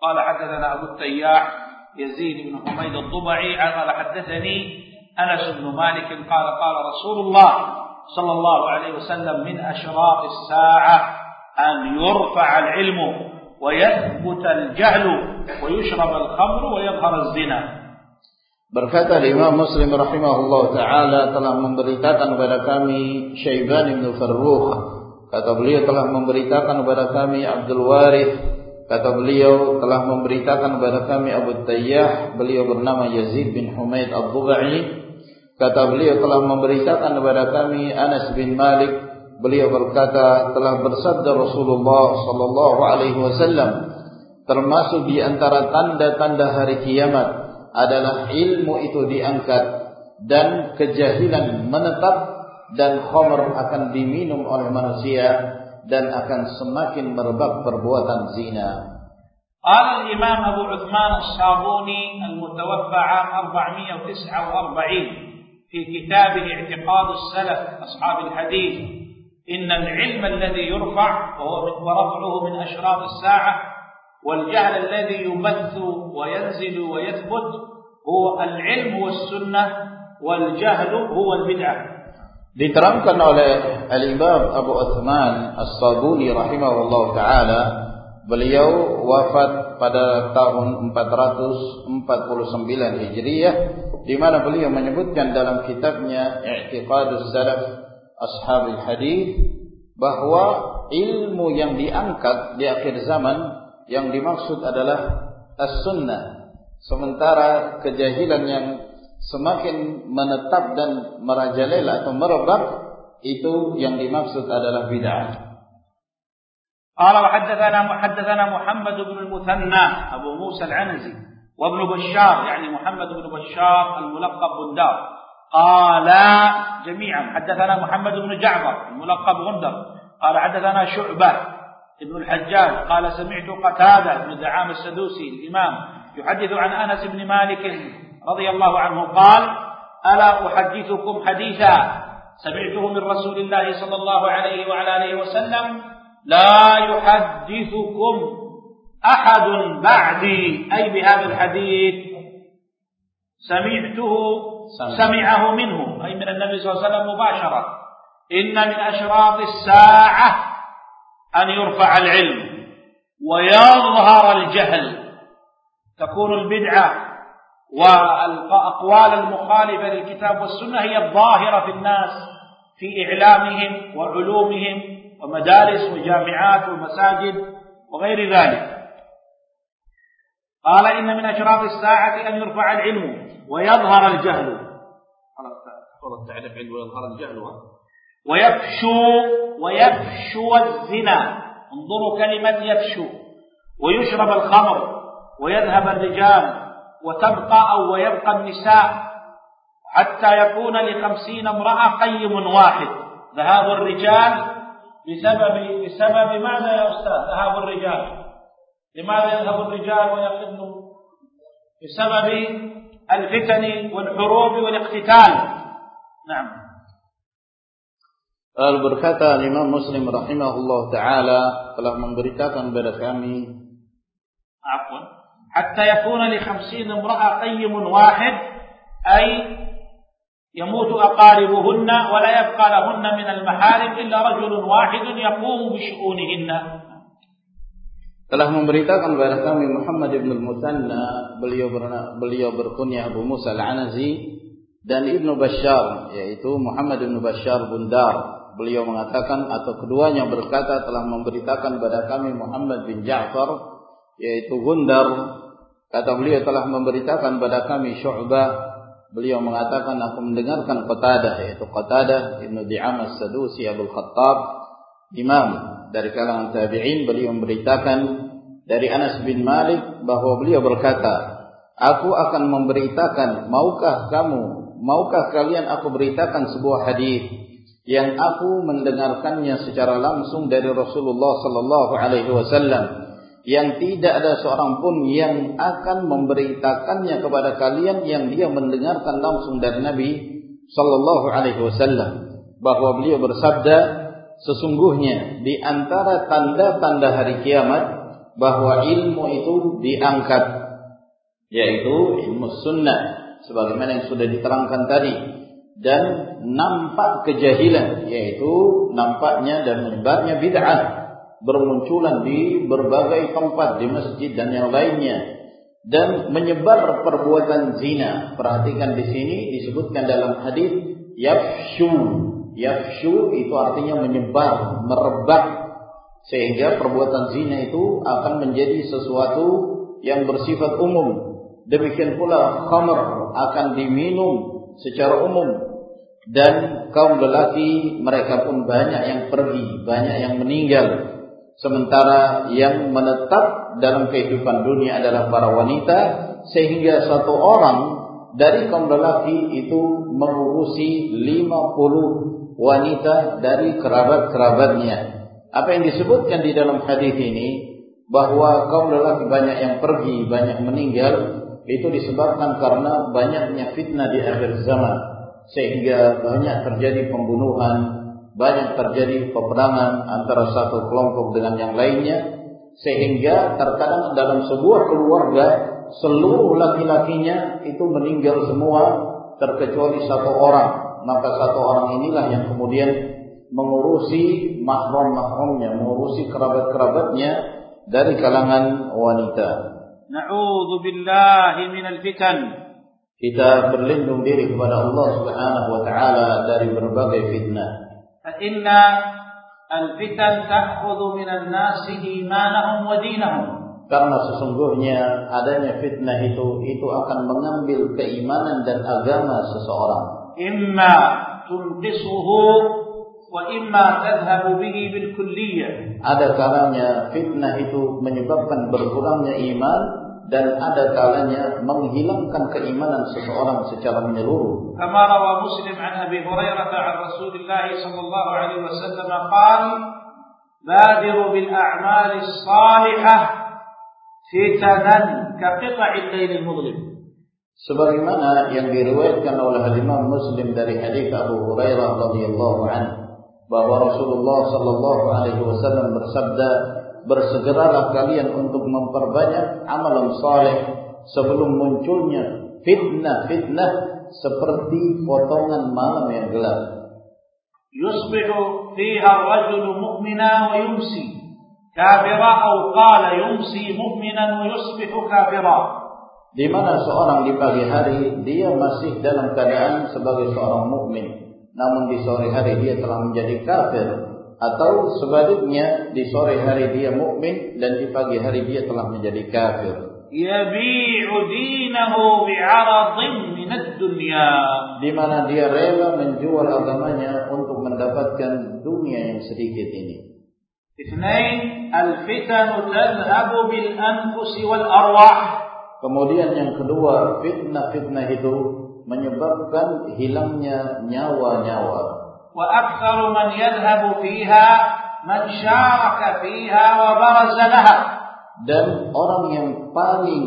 قال حدثنا أبو التياح يزيد بن حميد الضبعي قال حدثني أنس بن مالك قال قال رسول الله صلى الله عليه وسلم من أشراط الساعة أن يرفع العلم ويثبت الجهل ويشرب الخمر ويظهر الزنا. Berkata Imam Muslim rahimahullah taala telah memberitakan kepada kami Syaiban bin Farrukh. Kata beliau telah memberitakan kepada kami Abdul Warith. Kata beliau telah memberitakan kepada kami Abu Tayyah. Beliau bernama Yazid bin Humaid Ad-Dubai. Kata beliau telah memberitakan kepada kami Anas bin Malik. Beliau berkata telah bersabda Rasulullah sallallahu alaihi wasallam termasuk di antara tanda-tanda hari kiamat adalah ilmu itu diangkat dan kejahilan menetap dan khamr akan diminum oleh manusia dan akan semakin merebak perbuatan zina. قال الإمام أبو عثمان الصابوني المتوفى عام 449 في كتابه اعتقاد السلف أصحاب الحديث إن العلم الذي يرفع ورفعه من أشراط الساعة والجهل الذي يبث وينزل ويثبت هو العلم والسنة والجهل هو البدعة Diterangkan oleh Al-Imam Abu Uthman As-Sabuni rahimahullah taala beliau wafat pada tahun 449 Hijriah di mana beliau menyebutkan dalam kitabnya I'tiqadus Salaf Ashabil Hadis bahwa ilmu yang diangkat di akhir zaman yang dimaksud adalah as-sunnah sementara kejahilan yang semakin menetap dan merajalela atau merebak itu yang dimaksud adalah bid'ah. قال وحدثنا حدثنا محمد بن المثنى أبو موسى العنزي وابن بشار يعني محمد بن بشار الملقب بندار قال جميعا حدثنا محمد بن جعفر الملقب غندر قال حدثنا شعبة ابن الحجاج قال سمعت قتادة بن دعام السدوسي الإمام يحدث عن أنس بن مالك رضي الله عنه قال ألا أحدثكم حديثا سمعته من رسول الله صلى الله عليه وعلى آله وسلم؟ لا يحدثكم أحد بعدي. أي بهذا الحديث سمعته سمعه منه. أي من النبي صلى الله عليه وسلم مباشرة. إن من أشراط الساعة أن يرفع العلم ويظهر الجهل. تكون البدعة والأقوال المخالفة للكتاب والسنة هي الظاهرة في الناس في إعلامهم وعلومهم ومدارس وجامعات ومساجد وغير ذلك. قال إن من أشراف الساعة أن يرفع العلم ويظهر الجهل. التعريف علم ويظهر الجهل ويفشو ويفشو الزنا. انظروا كلمة يفشو. ويشرب الخمر ويذهب الرجال. وتبقى أو ويبقى النساء حتى يكون لخمسين امرأة قيم واحد. ذهاب الرجال بسبب بسبب ماذا يا أستاذ؟ ذهاب الرجال. لماذا يذهب الرجال ويقل بسبب الفتن والحروب والاقتتال. نعم. Lalu berkata Imam Muslim rahimahullah taala telah memberitakan kepada kami عفوا. حتى يكون لخمسين امرأة قيم واحد أي يموت أقاربهن ولا يبقى لهن من المحارم إلا رجل واحد يقوم بشؤونهن telah memberitakan kepada kami Muhammad ibn al-Musanna beliau berna, beliau berkunyah Abu Musa al-Anazi dan Ibnu Bashar yaitu Muhammad ibn Bashar Bundar beliau mengatakan atau keduanya berkata telah memberitakan kepada kami Muhammad bin Ja'far yaitu Gundar kata beliau telah memberitakan kepada kami Syu'bah. Beliau mengatakan aku mendengarkan Qatadah yaitu Qatadah Ibnu Di'am As-Sadusi Abu Khattab imam dari kalangan tabi'in. Beliau memberitakan dari Anas bin Malik bahwa beliau berkata aku akan memberitakan maukah kamu maukah kalian aku beritakan sebuah hadis yang aku mendengarkannya secara langsung dari Rasulullah sallallahu alaihi wasallam yang tidak ada seorang pun yang akan memberitakannya kepada kalian yang dia mendengarkan langsung dari Nabi sallallahu alaihi wasallam. Bahwa beliau bersabda sesungguhnya di antara tanda-tanda hari kiamat bahwa ilmu itu diangkat yaitu ilmu sunnah sebagaimana yang sudah diterangkan tadi dan nampak kejahilan yaitu nampaknya dan menyebarnya bid'ah bermunculan di berbagai tempat di masjid dan yang lainnya dan menyebar perbuatan zina. Perhatikan di sini disebutkan dalam hadis yafshu. Yafshu itu artinya menyebar, merebak sehingga perbuatan zina itu akan menjadi sesuatu yang bersifat umum. Demikian pula khamr akan diminum secara umum dan kaum lelaki mereka pun banyak yang pergi, banyak yang meninggal sementara yang menetap dalam kehidupan dunia adalah para wanita sehingga satu orang dari kaum lelaki itu mengurusi 50 wanita dari kerabat-kerabatnya. Apa yang disebutkan di dalam hadis ini bahwa kaum lelaki banyak yang pergi banyak meninggal itu disebabkan karena banyaknya fitnah di akhir zaman sehingga banyak terjadi pembunuhan banyak terjadi peperangan antara satu kelompok dengan yang lainnya sehingga terkadang dalam sebuah keluarga seluruh laki-lakinya itu meninggal semua terkecuali satu orang maka satu orang inilah yang kemudian mengurusi mahram-mahramnya mengurusi kerabat-kerabatnya dari kalangan wanita. Na'udzu billahi minal fitan. Kita berlindung diri kepada Allah Subhanahu wa taala dari berbagai fitnah. Al-fitan ta'khudhu minan nasi imanahum wa dinahum. Karena sesungguhnya adanya fitnah itu itu akan mengambil keimanan dan agama seseorang. Imma tunqisuhu wa imma tadhhabu bihi bil kulliyah. Ada kalanya fitnah itu menyebabkan berkurangnya iman dan ada kalanya menghilangkan keimanan seseorang secara menyeluruh. Kama rawa Muslim an Abi Hurairah an Rasulullah sallallahu alaihi wasallam qala badiru bil a'mal salihah fitanan kaqita'il lailil mudlim. Sebagaimana yang diriwayatkan oleh Imam Muslim dari hadis Abu Hurairah radhiyallahu anhu bahwa Rasulullah sallallahu alaihi wasallam bersabda, "Bersegeralah kalian untuk memperbanyak amalan saleh sebelum munculnya fitnah-fitnah seperti potongan malam yang gelap." Yusbihu fiha ar-rajulu mu'mina wa yumsi kafira atau qala yumsi mu'minan wa yusbihu kafira. Di mana seorang di pagi hari dia masih dalam keadaan sebagai seorang mukmin, namun di sore hari dia telah menjadi kafir atau sebaliknya di sore hari dia mukmin dan di pagi hari dia telah menjadi kafir. Yabi'u dinahu bi'aradin min dunya Di mana dia rela menjual agamanya untuk mendapatkan dunia yang sedikit ini. Itsnain al-fitan tadhhabu bil anfus wal arwah. Kemudian yang kedua, fitnah-fitnah itu menyebabkan hilangnya nyawa-nyawa. Wa aktsaru man yadhhabu fiha man syaraka fiha wa baraza laha. Dan orang yang paling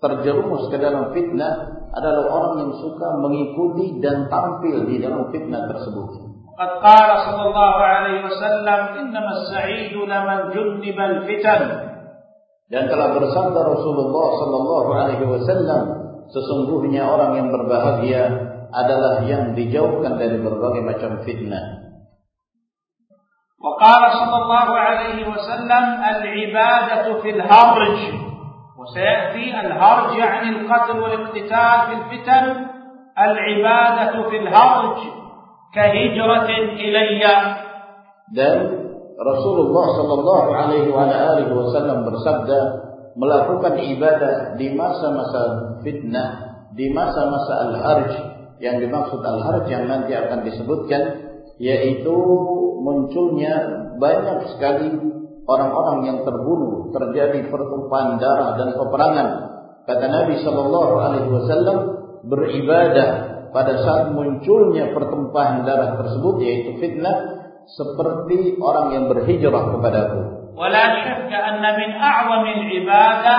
terjerumus ke dalam fitnah adalah orang yang suka mengikuti dan tampil di dalam fitnah tersebut. قد قال صلى الله عليه وسلم إنما السعيد لمن جنب الفتن dan telah bersabda Rasulullah sallallahu alaihi wasallam sesungguhnya orang yang berbahagia adalah yang dijauhkan dari berbagai macam fitnah. وقال صلى الله عليه وسلم العبادة في الهرج وسيأتي الهرج يعني القتل والاقتتال في الفتن العبادة في الهرج kahijratin ilayya dan Rasulullah sallallahu alaihi wasallam bersabda melakukan ibadah di masa-masa fitnah di masa-masa al-harj yang dimaksud al-harj yang nanti akan disebutkan yaitu munculnya banyak sekali orang-orang yang terbunuh terjadi pertumpahan darah dan peperangan kata Nabi sallallahu alaihi wasallam beribadah pada saat munculnya pertumpahan darah tersebut yaitu fitnah seperti orang yang berhijrah kepadaku. ولا شك أن من أعظم العبادة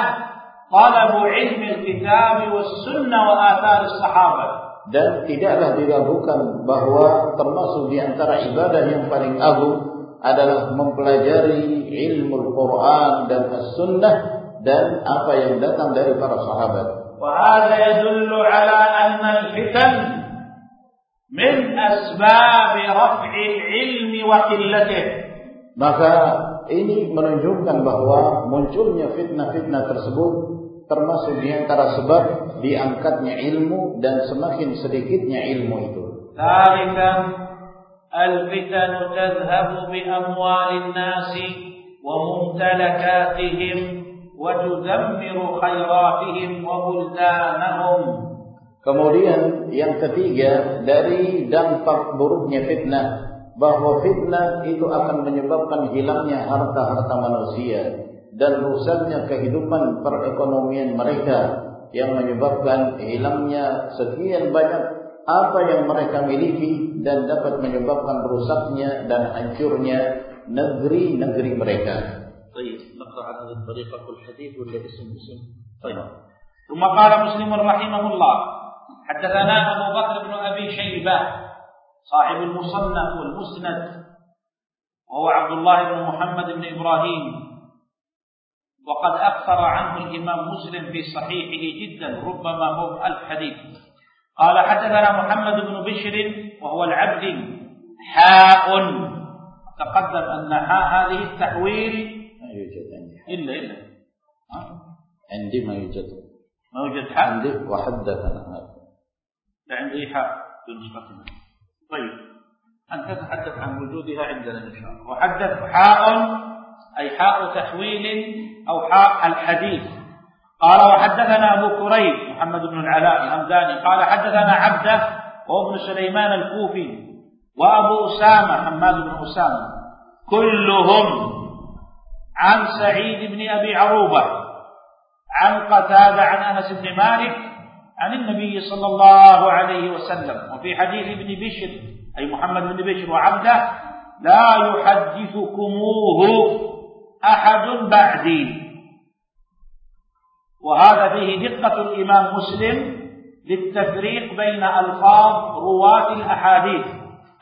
طلب علم الكتاب والسنة وآثار الصحابة. Dan tidaklah diragukan bahwa termasuk di antara ibadah yang paling agung adalah mempelajari ilmu Al-Quran dan As-Sunnah dan apa yang datang dari para sahabat. وهذا يدل على أن الفتن من أسباب رفع العلم وقلته maka ini menunjukkan bahwa munculnya fitnah-fitnah tersebut termasuk di antara sebab diangkatnya ilmu dan semakin sedikitnya ilmu itu. ثالثا الفتن تذهب بأموال الناس وممتلكاتهم وتدمر خيراتهم وبلدانهم Kemudian yang ketiga dari dampak buruknya fitnah bahwa fitnah itu akan menyebabkan hilangnya harta-harta manusia dan rusaknya kehidupan perekonomian mereka yang menyebabkan hilangnya sekian banyak apa yang mereka miliki dan dapat menyebabkan rusaknya dan hancurnya negeri-negeri mereka. Baik. نقرأ عن هذه الطريقة كل حديث ولا اسم اسم طيب ثم قال مسلم رحمه الله حدثنا أبو بكر بن أبي شيبة صاحب المصنف والمسند وهو عبد الله بن محمد بن إبراهيم وقد أكثر عنه الإمام مسلم في صحيحه جدا ربما هو ألف حديث قال حدثنا محمد بن بشر وهو العبد حاء. تقدم أن حاء هذه التحويل إلا إلا. عندي ما يوجد. ما يوجد حاء؟ عندي وحدثنا لا عندي حاء في نسختنا. طيب أنت تتحدث عن وجودها عندنا إن شاء الله. وحدث حاء أي حاء تحويل أو حاء الحديث. قال وحدثنا أبو كريب محمد بن العلاء الهمداني قال حدثنا عبده وابن سليمان الكوفي وأبو أسامة حماد بن أسامة. كلهم عن سعيد بن أبي عروبة عن قتادة عن أنس بن مالك عن النبي صلى الله عليه وسلم. وفي حديث ابن بشر أي محمد بن بشر وعبده لا يحدثكموه. أحد بعدي. وهذا فيه دقة الإمام مسلم للتفريق بين ألفاظ رواة الأحاديث.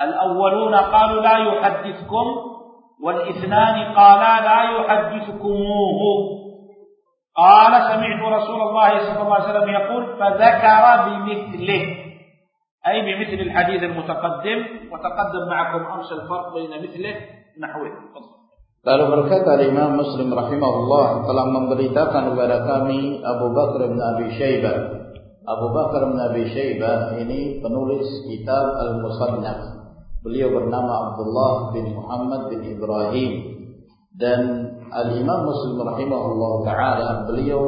الأولون قالوا لا يحدثكم والإثنان قالا لا يحدثكموه. قال سمعت رسول الله صلى الله عليه وسلم يقول فذكر بمثله. أي بمثل الحديث المتقدم. وتقدم معكم أمس الفرق بين مثله نحوه Lalu berkata Imam Muslim rahimahullah telah memberitakan kepada kami Abu Bakar bin Abi Syaibah. Abu Bakar bin Abi Syaibah ini penulis kitab Al-Musannaf. Beliau bernama Abdullah bin Muhammad bin Ibrahim dan Al-Imam Muslim rahimahullah taala beliau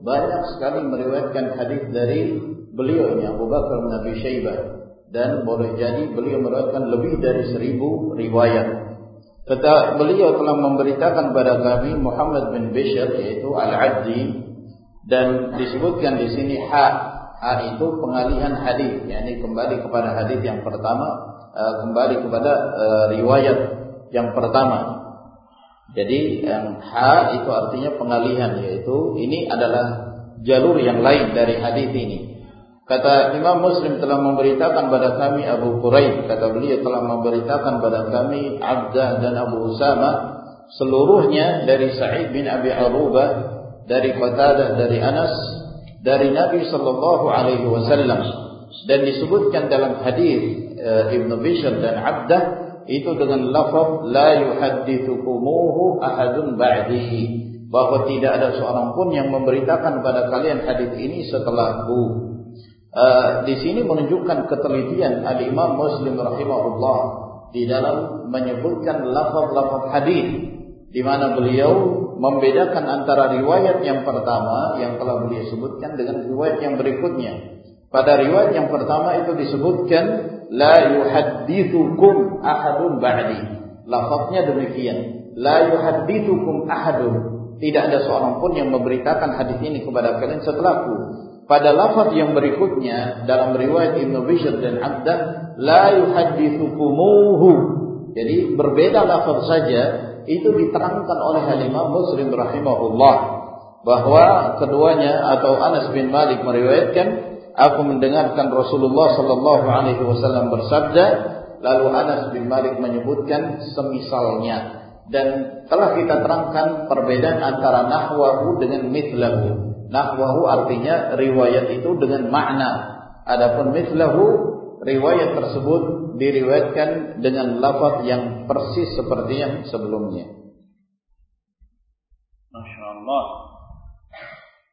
banyak sekali meriwayatkan hadis dari beliau ini Abu Bakar bin Abi Syaibah dan boleh jadi beliau meriwayatkan lebih dari seribu riwayat. Kata beliau telah memberitakan kepada kami Muhammad bin Bishr yaitu Al-Addi dan disebutkan di sini ha ha itu pengalihan hadis yakni kembali kepada hadis yang pertama uh, kembali kepada uh, riwayat yang pertama. Jadi yang ha itu artinya pengalihan yaitu ini adalah jalur yang lain dari hadis ini. Kata Imam Muslim telah memberitakan pada kami Abu Quraib, kata beliau telah memberitakan pada kami Abdah dan Abu Usama seluruhnya dari Sa'id bin Abi Arubah, dari Qatadah, dari Anas, dari Nabi sallallahu alaihi wasallam dan disebutkan dalam hadis uh, Ibnu Bishr dan Abdah itu dengan lafaz la yuhaddithukumuhu ahadun ba'di bahwa tidak ada seorang pun yang memberitakan kepada kalian hadis ini setelahku. Uh, di sini menunjukkan ketelitian Al Imam Muslim rahimahullah di dalam menyebutkan lafaz-lafaz hadis di mana beliau membedakan antara riwayat yang pertama yang telah beliau sebutkan dengan riwayat yang berikutnya. Pada riwayat yang pertama itu disebutkan la yuhaddithukum ahadun ba'di. Lafaznya demikian. La yuhaddithukum ahadun. Tidak ada seorang pun yang memberitakan hadis ini kepada kalian setelahku pada lafaz yang berikutnya dalam riwayat Ibnu Bishr dan Abdah la yuhaddithukumuhu. Jadi berbeda lafaz saja itu diterangkan oleh Imam Muslim rahimahullah. Bahwa keduanya atau Anas bin Malik meriwayatkan aku mendengarkan Rasulullah sallallahu alaihi wasallam bersabda lalu Anas bin Malik menyebutkan semisalnya. Dan telah kita terangkan perbedaan antara nahwahu dengan mithlahu Nahwahu artinya riwayat itu dengan makna. Adapun mislahu riwayat tersebut diriwayatkan dengan lafaz yang persis seperti yang sebelumnya. Masya Allah.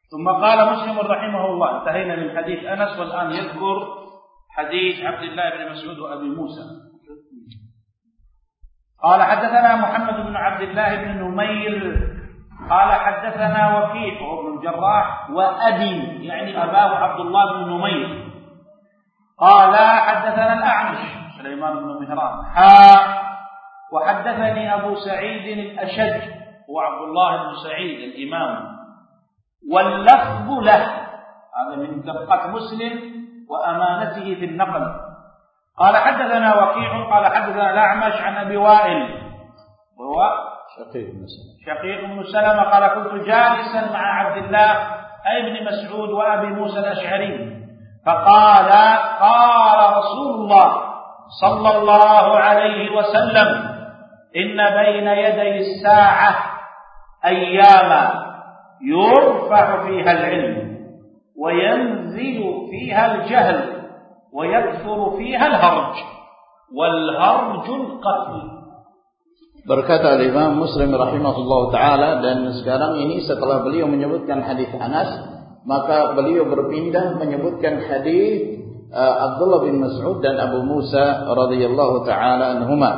ثم قال مسلم رحمه الله انتهينا من حديث أنس والآن يذكر حديث عبد الله بن مسعود وأبي موسى قال حدثنا محمد بن عبد الله بن نمير قال حدثنا وكيع وابن الجراح وأبي يعني أباه عبد الله بن نمير. قال حدثنا الأعمش سليمان بن مهران. حا وحدثني أبو سعيد الأشج هو عبد الله بن سعيد الإمام. واللفظ له هذا من دقة مسلم وأمانته في النقل. قال حدثنا وكيع قال حدثنا الأعمش عن أبي وائل. وهو شقيق بن سلمة. شقيق بن سلمة قال كنت جالسا مع عبد الله أي ابن مسعود وأبي موسى الأشعري. فقال قال رسول الله صلى الله عليه وسلم إن بين يدي الساعة أياما يرفع فيها العلم وينزل فيها الجهل ويكثر فيها الهرج والهرج القتل. Berkata Imam Muslim rahimahullah taala dan sekarang ini setelah beliau menyebutkan hadis Anas, maka beliau berpindah menyebutkan hadis uh, Abdullah bin Mas'ud dan Abu Musa radhiyallahu taala anhuma.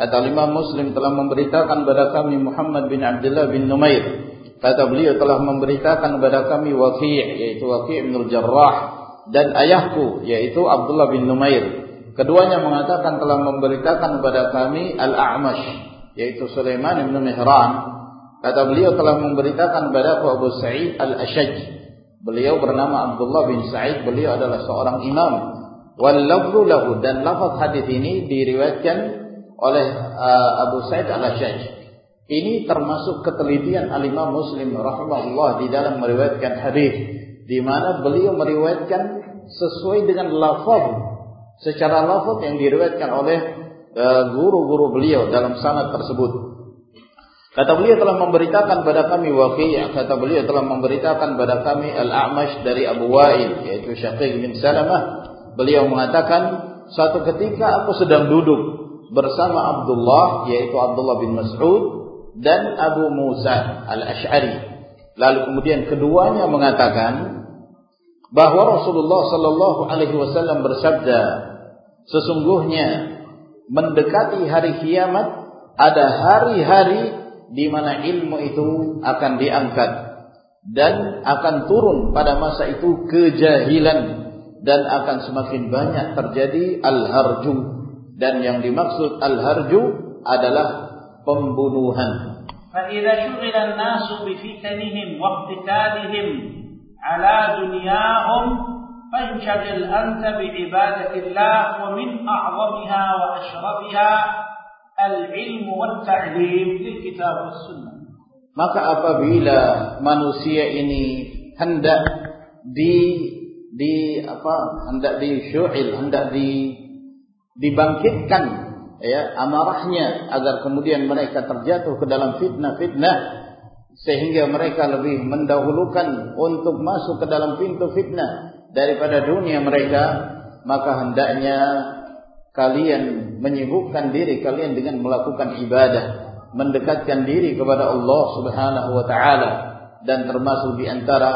Kata Imam Muslim telah memberitakan kepada kami Muhammad bin Abdullah bin Numair. Kata beliau telah memberitakan kepada kami Waqi' yaitu Waqi' bin Al-Jarrah dan ayahku yaitu Abdullah bin Numair. Keduanya mengatakan telah memberitakan kepada kami Al-A'mash yaitu Sulaiman bin Mihran. Kata beliau telah memberitakan kepada Abu Sa'id Al-Ashaj. Beliau bernama Abdullah bin Sa'id. Beliau adalah seorang imam. Wal lahu. Dan lafaz hadis ini diriwayatkan oleh uh, Abu Sa'id Al-Ashaj. Ini termasuk ketelitian al-Imam Muslim rahimahullah di dalam meriwayatkan hadis di mana beliau meriwayatkan sesuai dengan lafaz. Secara lafaz yang diriwayatkan oleh guru-guru beliau dalam sanad tersebut. Kata beliau telah memberitakan pada kami Waqi' kata beliau telah memberitakan pada kami Al-A'mash dari Abu Wa'il yaitu Syaqiq bin Salamah. Beliau mengatakan suatu ketika aku sedang duduk bersama Abdullah yaitu Abdullah bin Mas'ud dan Abu Musa Al-Asy'ari. Lalu kemudian keduanya mengatakan bahwa Rasulullah sallallahu alaihi wasallam bersabda, sesungguhnya mendekati hari kiamat ada hari-hari di mana ilmu itu akan diangkat dan akan turun pada masa itu kejahilan dan akan semakin banyak terjadi al-harju dan yang dimaksud al-harju adalah pembunuhan. فإذا شغل الناس بفتنهم واقتتالهم على دنياهم فانشغل أنت بعبادة الله ومن أعظمها وأشرفها العلم والتعليم للكتاب والسنة maka apabila manusia ini hendak di di apa hendak di syu'il hendak di dibangkitkan ya amarahnya agar kemudian mereka terjatuh ke dalam fitnah-fitnah sehingga mereka lebih mendahulukan untuk masuk ke dalam pintu fitnah daripada dunia mereka maka hendaknya kalian menyibukkan diri kalian dengan melakukan ibadah mendekatkan diri kepada Allah Subhanahu wa taala dan termasuk di antara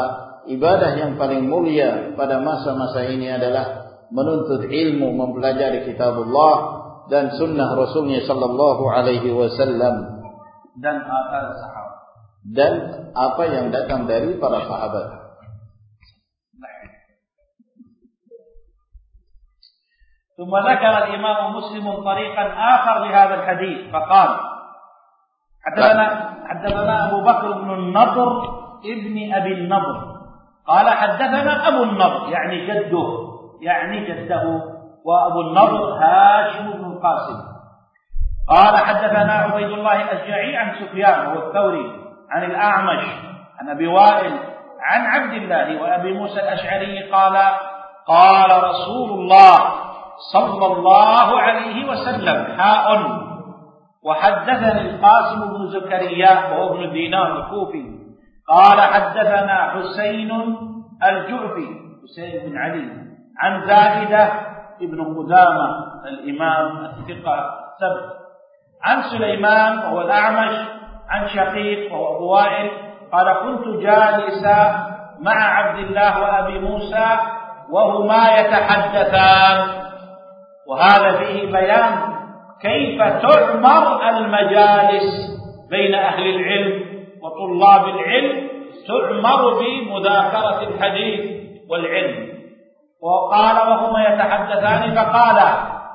ibadah yang paling mulia pada masa-masa ini adalah menuntut ilmu mempelajari kitab Allah dan sunnah Rasulnya sallallahu alaihi wasallam dan akal sahabat. dan apa yang datang dari para sahabat ثم ذكر الإمام مسلم طريقا آخر لهذا الحديث فقال حدثنا حدثنا أبو بكر بن النضر ابن أبي النضر قال حدثنا أبو النضر يعني جده يعني جده وأبو النضر هاشم بن القاسم قال حدثنا عبيد الله الأشجعي عن سفيان وهو الثوري عن الأعمش عن أبي وائل عن عبد الله وأبي موسى الأشعري قال قال رسول الله صلى الله عليه وسلم حاء. وحدثني القاسم بن زكريا وهو ابن دينار الكوفي. قال حدثنا حسين الجعفي حسين بن علي عن زائدة ابن قدامة الإمام الثقة الثبت عن سليمان وهو الأعمش عن شقيق وهو أبو وائل قال كنت جالسا مع عبد الله وأبي موسى وهما يتحدثان وهذا فيه بيان كيف تعمر المجالس بين أهل العلم وطلاب العلم تعمر بمذاكرة الحديث والعلم. وقال وهما يتحدثان فقال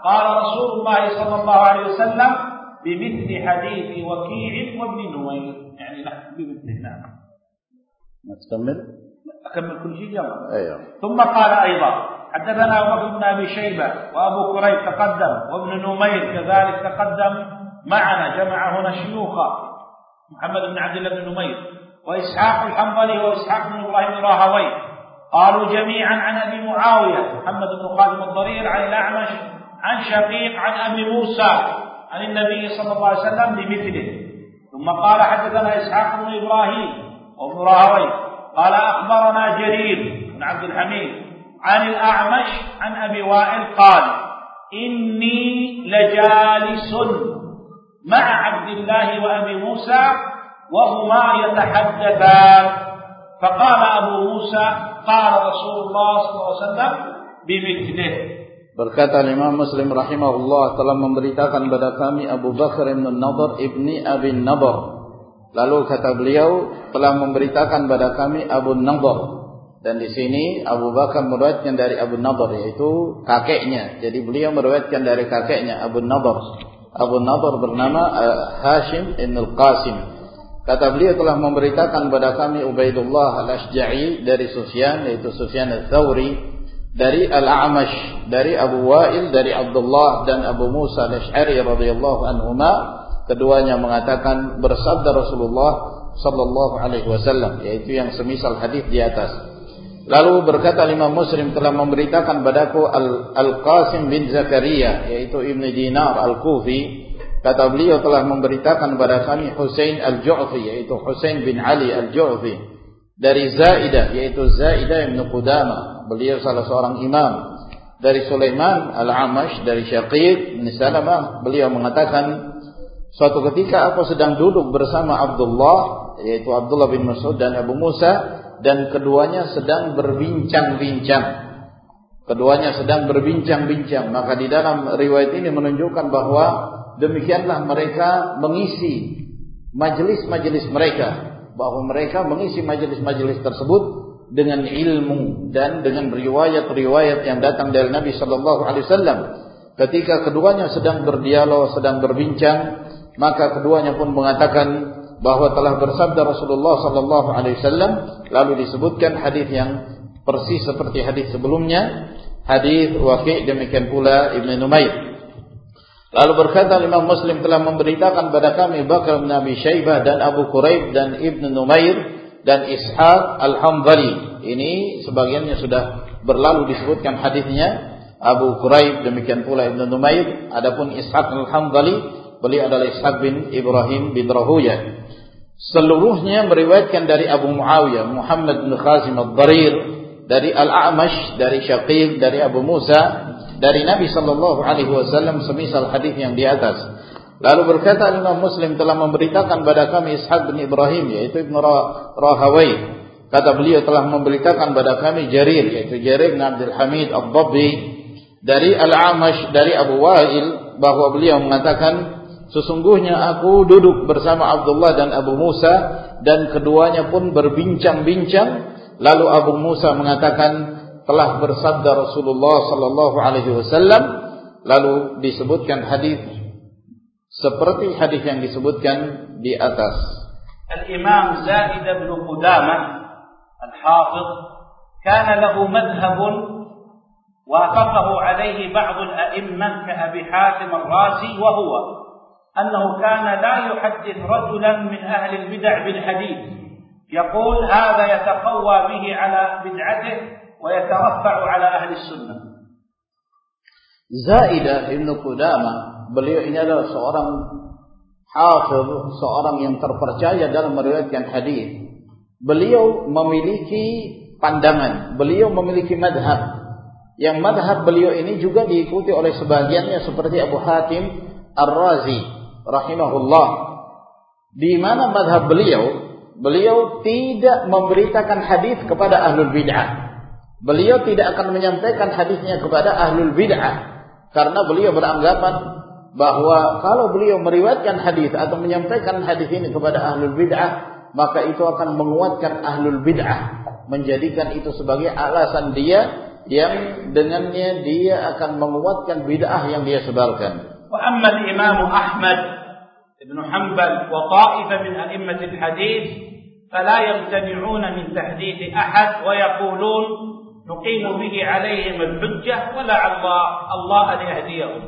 قال رسول الله صلى الله عليه وسلم بمثل حديث وكيع وابن نوير. يعني نحن بمثل نعم ما تكمل؟ أكمل كل شيء جمع أيوه. ثم قال أيضا حدثنا بكر بن أبي شيبة وأبو كريب تقدم وابن نمير كذلك تقدم معنا جمع هنا شيوخا محمد بن عبد الله بن نمير وإسحاق الحنظلي وإسحاق بن إبراهيم الراهوي قالوا جميعا عن أبي معاوية محمد بن خادم الضرير عن الأعمش عن شقيق عن أبي موسى عن النبي صلى الله عليه وسلم بمثله. ثم قال حدثنا إسحاق بن إبراهيم وابن راهوي قال أخبرنا جرير بن عبد الحميد عن الأعمش عن أبي وائل قال إني لجالس مع عبد الله وأبي موسى وهما يتحدثان فقال أبو موسى قال رسول الله صلى الله عليه وسلم بمثله Berkata Imam Muslim rahimahullah telah memberitakan kepada kami Abu Bakar bin Nadhr ibni Abi Nadhr. Lalu kata beliau telah memberitakan kepada kami Abu Nadhr. dan di sini Abu Bakar meriwayatkan dari Abu Nadhr yaitu kakeknya. Jadi beliau meriwayatkan dari kakeknya Abu Nadhr. Abu Nadhr bernama uh, Hashim bin Al-Qasim. Kata beliau telah memberitakan kepada kami Ubaidullah Al-Ashja'i dari Sufyan yaitu Sufyan Al-Thawri dari Al-A'mash, dari Abu Wa'il, dari Abdullah dan Abu Musa Al-Ash'ari radhiyallahu anhuma, keduanya mengatakan bersabda Rasulullah sallallahu alaihi wasallam, yaitu yang semisal hadis di atas. Lalu berkata Imam Muslim telah memberitakan padaku Al-Qasim bin Zakaria, yaitu Ibn Dinar Al-Kufi, kata beliau telah memberitakan kepada kami Husain Al-Ju'fi, yaitu Husain bin Ali Al-Ju'fi, dari Zaidah, yaitu Zaidah bin Qudamah, beliau salah seorang imam. Dari Sulaiman Al-Amash dari Syaqiq bin Salamah beliau mengatakan suatu ketika aku sedang duduk bersama Abdullah yaitu Abdullah bin Mas'ud dan Abu Musa dan keduanya sedang berbincang-bincang. Keduanya sedang berbincang-bincang. Maka di dalam riwayat ini menunjukkan bahwa demikianlah mereka mengisi majelis-majelis mereka. Bahwa mereka mengisi majelis-majelis tersebut dengan ilmu dan dengan riwayat-riwayat yang datang dari Nabi sallallahu alaihi wasallam. Ketika keduanya sedang berdialog, sedang berbincang, maka keduanya pun mengatakan bahwa telah bersabda Rasulullah sallallahu alaihi wasallam lalu disebutkan hadis yang persis seperti hadis sebelumnya, hadis Waqi' demikian pula Ibnu Numair. Lalu berkata Imam Muslim telah memberitakan kepada kami Bakar bin Abi Syaibah dan Abu Quraib dan Ibnu Numair dan Ishaq Al-Hambali. Ini sebagiannya sudah berlalu disebutkan hadisnya. Abu Quraib demikian pula Ibn Numair. Adapun Ishaq Al-Hambali, beliau adalah Ishaq bin Ibrahim bin Rahuya. Seluruhnya meriwayatkan dari Abu Muawiyah, Muhammad bin Khazim Al-Darir, dari Al-A'mash, dari Syaqib, dari Abu Musa, dari Nabi sallallahu alaihi wasallam semisal hadis yang di atas. Lalu berkata Imam Muslim telah memberitakan pada kami Ishaq bin Ibrahim yaitu Ibn Rahawai. Kata beliau telah memberitakan pada kami Jarir yaitu Jarir bin Abdul Hamid Al-Dabbi dari Al-Amash dari Abu Wa'il bahwa beliau mengatakan sesungguhnya aku duduk bersama Abdullah dan Abu Musa dan keduanya pun berbincang-bincang lalu Abu Musa mengatakan telah bersabda Rasulullah sallallahu alaihi wasallam lalu disebutkan hadis seperti hadis yang disebutkan di atas. Al-Imam Zaid bin Qudamah Al-Hafiz كان له مذهب وافقه عليه بعض الأئمة كأبي حاتم الرازي وهو أنه كان لا يحدث رجلا من أهل البدع بالحديث يقول هذا يتقوى به على بدعته ويترفع على أهل السنة زائدة ابن قدامة beliau ini adalah seorang hafiz, seorang yang terpercaya dalam meriwayatkan hadis. Beliau memiliki pandangan, beliau memiliki madhab. Yang madhab beliau ini juga diikuti oleh sebagiannya seperti Abu Hatim Ar-Razi rahimahullah. Di mana madhab beliau? Beliau tidak memberitakan hadis kepada ahlul bid'ah. Beliau tidak akan menyampaikan hadisnya kepada ahlul bid'ah karena beliau beranggapan bahwa kalau beliau meriwayatkan hadis atau menyampaikan hadis ini kepada ahlul bid'ah, maka itu akan menguatkan ahlul bid'ah, menjadikan itu sebagai alasan dia yang dengannya dia akan menguatkan bid'ah yang dia sebarkan. Wa amma al-Imam Ahmad ibn Hanbal wa ta'ifah min a'immat al-hadith فلا يمتنعون من تحديث أحد ويقولون نقيم به عليهم الحجة ولعل الله أن يهديهم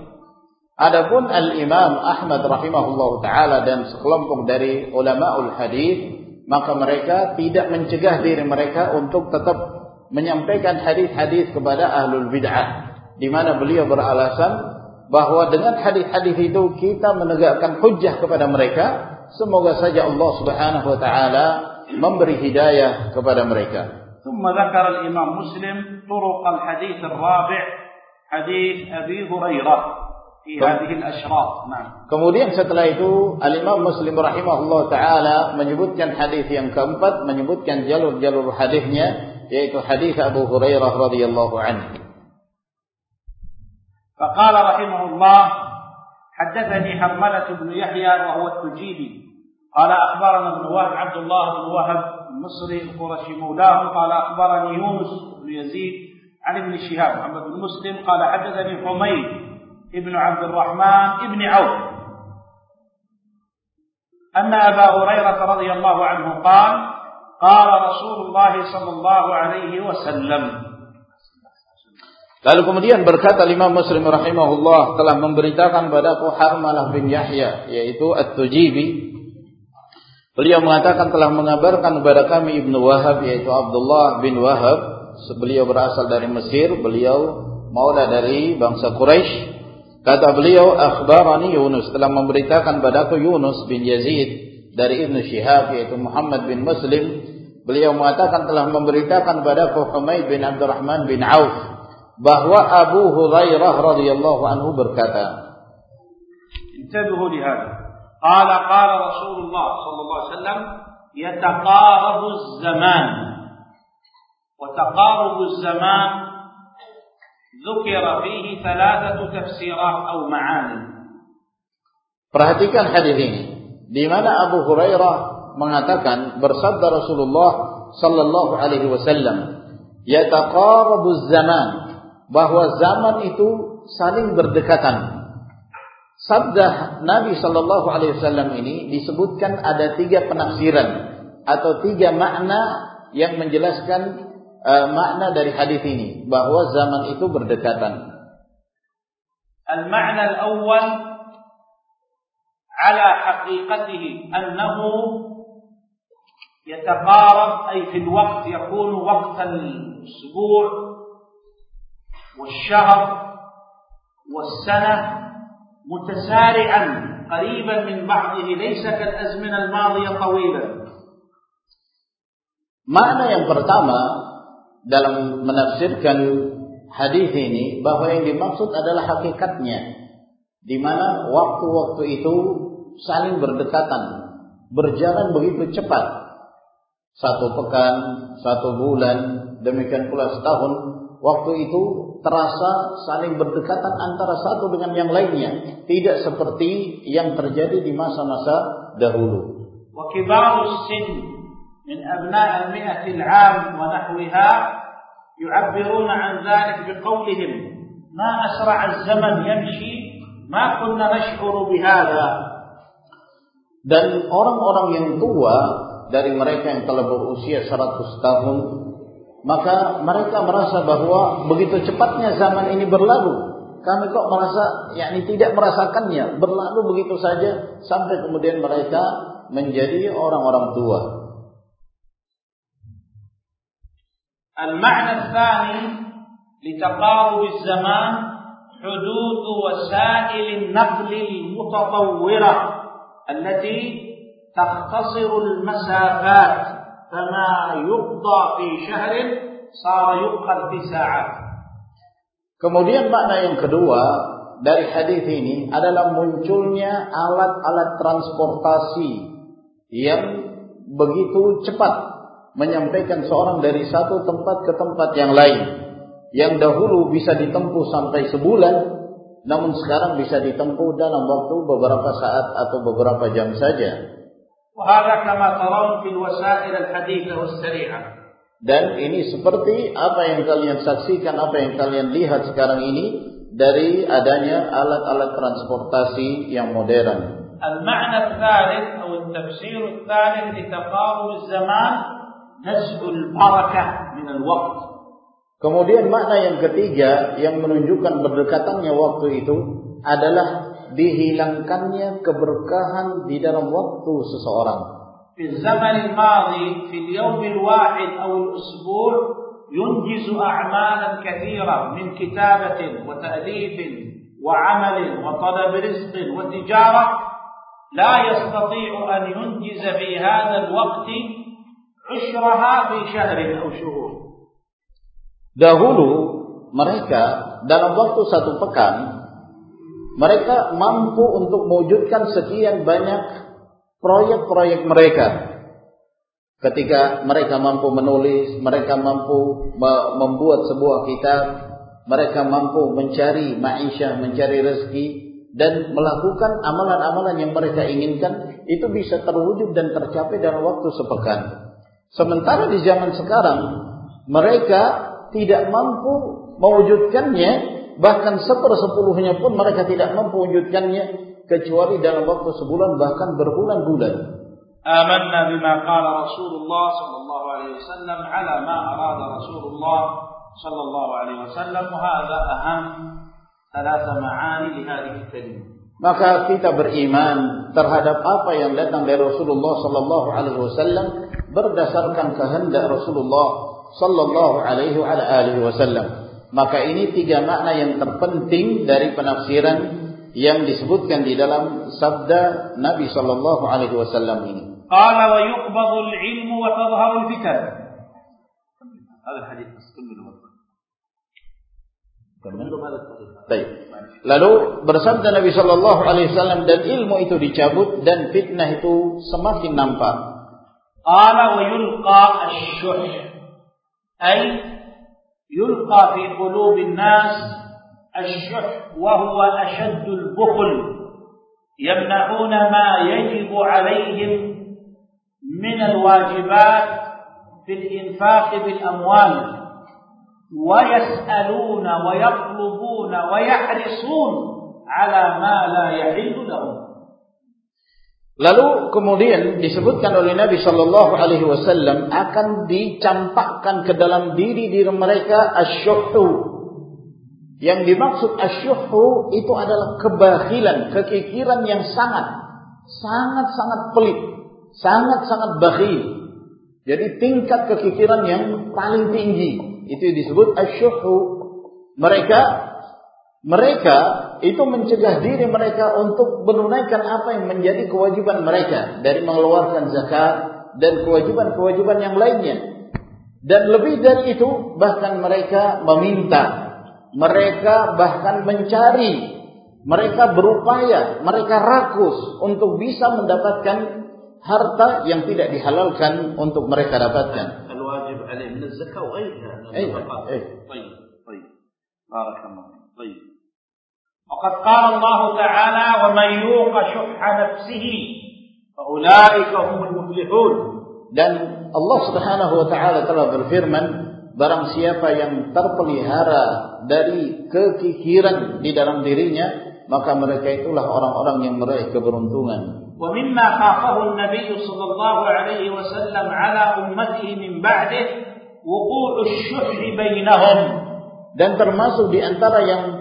Adapun Al-Imam Ahmad rahimahullah taala dan sekelompok dari ulamaul hadis maka mereka tidak mencegah diri mereka untuk tetap menyampaikan hadis-hadis kepada ahlul bid'ah di mana beliau beralasan bahwa dengan hadis-hadis itu kita menegakkan hujjah kepada mereka semoga saja Allah Subhanahu wa taala memberi hidayah kepada mereka. ثم ذكر الإمام مسلم طرق الحديث الرابع حديث أبي هريرة في هذه الأشراط نعم Kemudian setelah itu Al-Imam Muslim rahimahullah taala menyebutkan hadis yang keempat menyebutkan jalur-jalur hadisnya yaitu hadis Abu Hurairah radhiyallahu anhu. فقال رحمه الله حدثني حرملة بن يحيى وهو التجيبي. قال أخبرنا ابن وهب عبد الله بن وهب المصري القرشي مولاه قال أخبرني يونس بن يزيد عن ابن شهاب محمد بن مسلم قال حدثني حميد ابن عبد الرحمن ابن عوف. أن أبا هريرة رضي الله عنه قال قال رسول الله صلى الله عليه وسلم Lalu kemudian berkata Imam Muslim rahimahullah telah memberitakan padaku Harmalah bin Yahya yaitu At-Tujibi. Beliau mengatakan telah mengabarkan kepada kami Ibnu Wahab yaitu Abdullah bin Wahab. Beliau berasal dari Mesir beliau maula dari bangsa Quraisy. Kata beliau akhbarani Yunus telah memberitakan padaku Yunus bin Yazid dari Ibnu Syihab yaitu Muhammad bin Muslim. Beliau mengatakan telah memberitakan padaku Humaid bin Abdurrahman bin Auf bahwa Abu Hurairah radhiyallahu anhu berkata انتبهوا لهذا قال قال رسول الله صلى الله عليه وسلم يتقارب الزمان وتقارب الزمان ذكر فيه ثلاثة تفسيرات أو معاني Perhatikan hadis ini di mana Abu Hurairah mengatakan bersabda Rasulullah sallallahu alaihi wasallam yataqarabuz zaman bahwa zaman itu saling berdekatan sabda Nabi Shallallahu Alaihi Wasallam ini disebutkan ada tiga penafsiran atau tiga makna yang menjelaskan uh, makna dari hadis ini bahwa zaman itu berdekatan. المعنى الأول على حقيقته أنه يتقارب أي في الوقت يكون وقت الأسبوع والشهر والسنة متسارعا قريبا من بعضه ليس كالأزمنة الماضية طويلا Makna yang pertama dalam menafsirkan hadis ini bahwa yang dimaksud adalah hakikatnya di mana waktu-waktu itu saling berdekatan, berjalan begitu cepat. Satu pekan, satu bulan, demikian pula setahun, waktu itu terasa saling berdekatan antara satu dengan yang lainnya, tidak seperti yang terjadi di masa-masa dahulu. وكبار السن من أبناء المئة العام ونحوها يعبرون عن ذلك بقولهم ما أسرع الزمن يمشي ما كنا نشعر بهذا Dan orang-orang yang tua dari mereka yang telah berusia 100 tahun maka mereka merasa bahwa begitu cepatnya zaman ini berlalu. Kami kok merasa yakni tidak merasakannya, berlalu begitu saja sampai kemudian mereka menjadi orang-orang tua. المعنى الثاني لتقارب الزمان حدوث وسائل النقل المتطورة التي تختصر المسافات فما يقضى في شهر صار يقضى في ساعات Kemudian makna yang kedua dari hadis ini adalah munculnya alat-alat transportasi yang begitu cepat menyampaikan seorang dari satu tempat ke tempat yang lain. Yang dahulu bisa ditempuh sampai sebulan, namun sekarang bisa ditempuh dalam waktu beberapa saat atau beberapa jam saja. وهذا كما ترون في الوسائل الحديثة والسريعة Dan ini seperti apa yang kalian saksikan, apa yang kalian lihat sekarang ini dari adanya alat-alat transportasi yang modern. المعنى الثالث أو التفسير الثالث لتقارب الزمان نزع البركة من الوقت Kemudian makna yang ketiga yang menunjukkan berdekatannya waktu itu adalah dihilangkannya keberkahan di dalam waktu seseorang. في الزمن الماضي في اليوم الواحد أو الأسبوع ينجز أعمالا كثيرة من كتابة وتأليف وعمل وطلب رزق وتجارة لا يستطيع أن ينجز في هذا الوقت عشرها في شهر أو شهور Dahulu mereka dalam waktu satu pekan Mereka mampu untuk mewujudkan sekian banyak proyek-proyek mereka. Ketika mereka mampu menulis, mereka mampu membuat sebuah kitab, mereka mampu mencari maisha, mencari rezeki dan melakukan amalan-amalan yang mereka inginkan itu bisa terwujud dan tercapai dalam waktu sepekan. Sementara di zaman sekarang mereka tidak mampu mewujudkannya bahkan sepersepuluhnya pun mereka tidak mampu mewujudkannya kecuali dalam waktu sebulan bahkan berbulan-bulan. آمنا بما قال رسول الله صلى الله عليه وسلم على ما أراد رسول الله صلى الله عليه وسلم وهذا أهم ثلاث معاني لهذه الكلمة maka kita beriman terhadap apa yang datang dari Rasulullah sallallahu alaihi wasallam berdasarkan kehendak Rasulullah sallallahu alaihi wasallam. maka ini tiga makna yang terpenting dari penafsiran yang disebutkan di dalam sabda Nabi Shallallahu Alaihi Wasallam ini. Qala wa ilmu wa fikr. Hadis Baik. Lalu bersabda Nabi Shallallahu Alaihi Wasallam dan ilmu itu dicabut dan fitnah itu semakin nampak. Wa yulqa. Ay يلقى في قلوب الناس الشح وهو أشد البخل يمنعون ما يجب عليهم من الواجبات في الإنفاق بالأموال ويسألون ويطلبون ويحرصون على ما لا يحل لهم. Lalu kemudian disebutkan oleh Nabi Shallallahu Alaihi Wasallam akan dicampakkan ke dalam diri diri mereka asyuhu. Yang dimaksud asyuhu itu adalah kebahilan, kekikiran yang sangat, sangat sangat pelit sangat-sangat bakhil. Jadi tingkat kekikiran yang paling tinggi itu disebut asyuhu. Mereka mereka itu mencegah diri mereka untuk menunaikan apa yang menjadi kewajiban mereka dari mengeluarkan zakat dan kewajiban-kewajiban yang lainnya. Dan lebih dari itu, bahkan mereka meminta, mereka bahkan mencari, mereka berupaya, mereka rakus untuk bisa mendapatkan harta yang tidak dihalalkan untuk mereka dapatkan. Al-wajib alaih min zakat wa ghairiha. Eh, eh. Baik, baik. Barakallahu. Baik. وقد قال الله تعالى ومن يوق شح نفسه فأولئك هم المفلحون dan Allah Subhanahu wa taala telah berfirman barang siapa yang terpelihara dari kekikiran di dalam dirinya maka mereka itulah orang-orang yang meraih keberuntungan ومما خافه النبي صلى الله عليه وسلم على أمته من بعده وقوع الشح بينهم dan termasuk di antara yang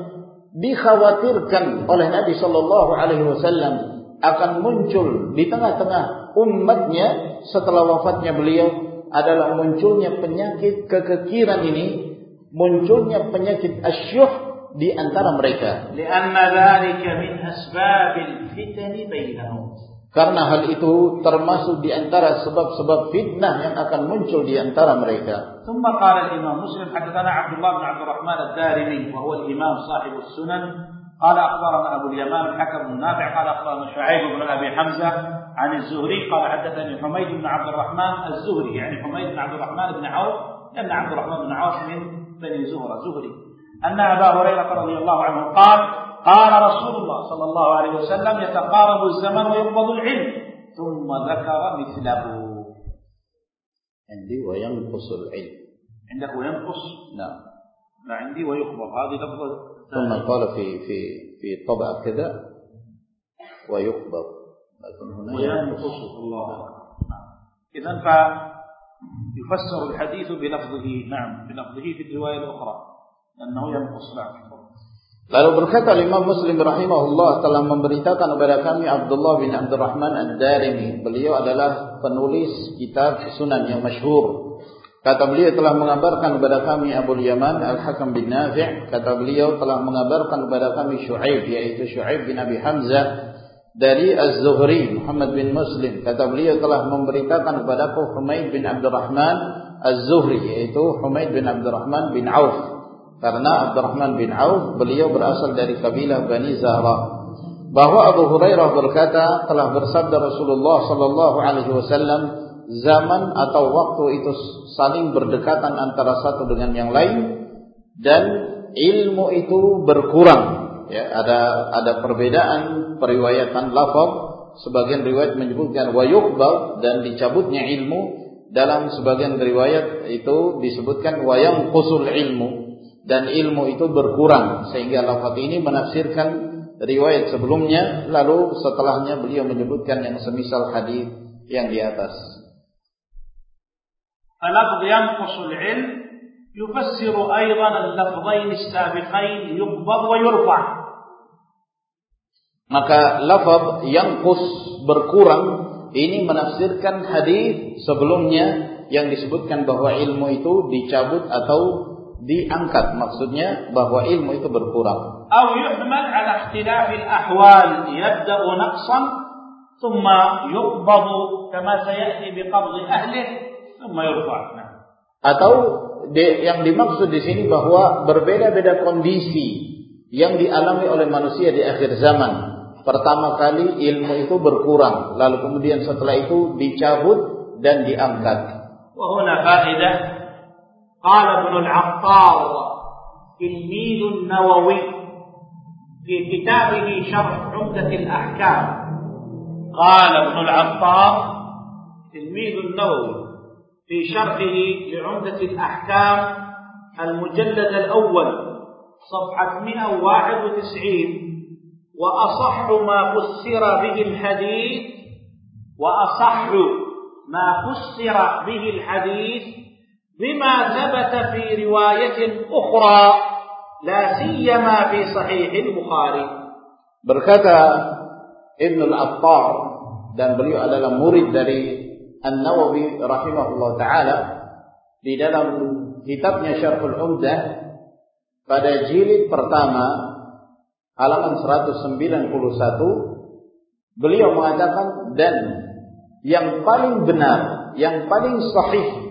dikhawatirkan oleh Nabi Shallallahu Alaihi Wasallam akan muncul di tengah-tengah umatnya setelah wafatnya beliau adalah munculnya penyakit kekekiran ini, munculnya penyakit asyuh di antara mereka. Karena hal itu termasuk di antara sebab-sebab fitnah yang akan muncul di antara mereka. ثم قال الإمام مسلم حدثنا عبد الله بن عبد الرحمن الدارمي وهو الإمام صاحب السنن قال أخبرنا أبو اليمان الحكم بن نافع قال أخبرنا شعيب بن أبي حمزة عن الزهري قال حدثني حميد بن عبد الرحمن الزهري يعني حميد بن عبد الرحمن بن عوف لأن عبد الرحمن بن عوف من بني زهرة زهري أن أبا هريرة رضي الله عنه قال قال رسول الله صلى الله عليه وسلم يتقارب الزمن ويقبض العلم. ثم ذكر مثله. عندي وينقص العلم. عنده ينقص نعم. لا عندي ويقبض. هذه لفظة ثم قال في في في طبع كذا ويقبض. لكن هنا وينقص. الله. إذا فيفسر الحديث بلفظه. نعم بلفظه في الرواية الأخرى. أنه ينقص. نعم Lalu berkata Imam Muslim rahimahullah telah memberitakan kepada kami Abdullah bin Abdurrahman Ad-Darimi. Beliau adalah penulis kitab sunan yang masyhur. Kata beliau telah mengabarkan kepada kami Abu Yaman Al-Hakam bin Nafi' Kata beliau telah mengabarkan kepada kami Shu'aib yaitu Shu'aib bin Abi Hamzah dari Az-Zuhri Muhammad bin Muslim. Kata beliau telah memberitakan kepada aku Humaid bin Abdurrahman Az-Zuhri yaitu Humaid bin Abdurrahman bin Auf karena Abdurrahman bin Auf beliau berasal dari kabilah Bani Zahra. Bahwa Abu Hurairah berkata telah bersabda Rasulullah sallallahu alaihi wasallam zaman atau waktu itu saling berdekatan antara satu dengan yang lain dan ilmu itu berkurang. Ya ada ada perbedaan periwayatan lafaz. Sebagian riwayat menyebutkan wa dan dicabutnya ilmu. Dalam sebagian riwayat itu disebutkan wayang kusul ilmu dan ilmu itu berkurang sehingga lafaz ini menafsirkan riwayat sebelumnya lalu setelahnya beliau menyebutkan yang semisal hadis yang di atas. فلفظ ينقص العلم يفسر أيضا اللفظين السابقين يقبض ويرفع maka lafaz kus berkurang ini menafsirkan hadis sebelumnya yang disebutkan bahwa ilmu itu dicabut atau diangkat maksudnya bahwa ilmu itu berkurang atau yang dimaksud di sini bahwa berbeda-beda kondisi yang dialami oleh manusia di akhir zaman. Pertama kali ilmu itu berkurang, lalu kemudian setelah itu dicabut dan diangkat. قال ابن العطار تلميذ النووي في كتابه شرح عمدة الأحكام. قال ابن العطار تلميذ النووي في شرحه لعمدة الأحكام المجلد الأول صفحة 191 وأصح ما فسر به الحديث وأصح ما فسر به الحديث بما ثبت في رواية أخرى لا سيما في صحيح البخاري berkata Ibn al-Attar dan beliau adalah murid dari An-Nawawi rahimahullah taala di dalam kitabnya Syarhul Umdah pada jilid pertama halaman 191 beliau mengatakan dan yang paling benar yang paling sahih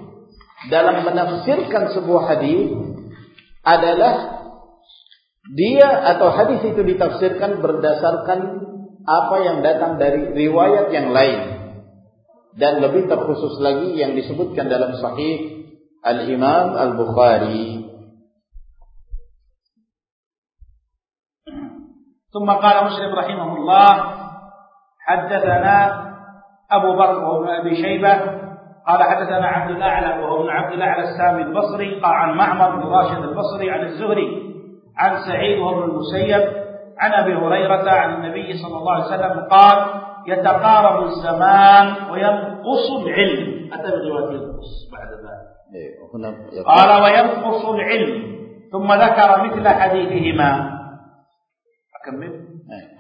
dalam menafsirkan sebuah hadis adalah dia atau hadis itu ditafsirkan berdasarkan apa yang datang dari riwayat yang lain dan lebih terkhusus lagi yang disebutkan dalam sahih Al-Imam Al-Bukhari ثم قال مسلم رحمه الله حدثنا أبو بكر وابن أبي شيبة قال حدثنا عبد الاعلى وهو ابن عبد الاعلى السامي البصري قال عن معمر بن راشد البصري عن الزهري عن سعيد وهو ابن المسيب عن أبي هريرة عن النبي صلى الله عليه وسلم قال يتقارب الزمان وينقص العلم. أتى بروايه ينقص بعد ذلك. إيه، قال وينقص العلم. ثم ذكر مثل حديثهما. أكمل. إيه.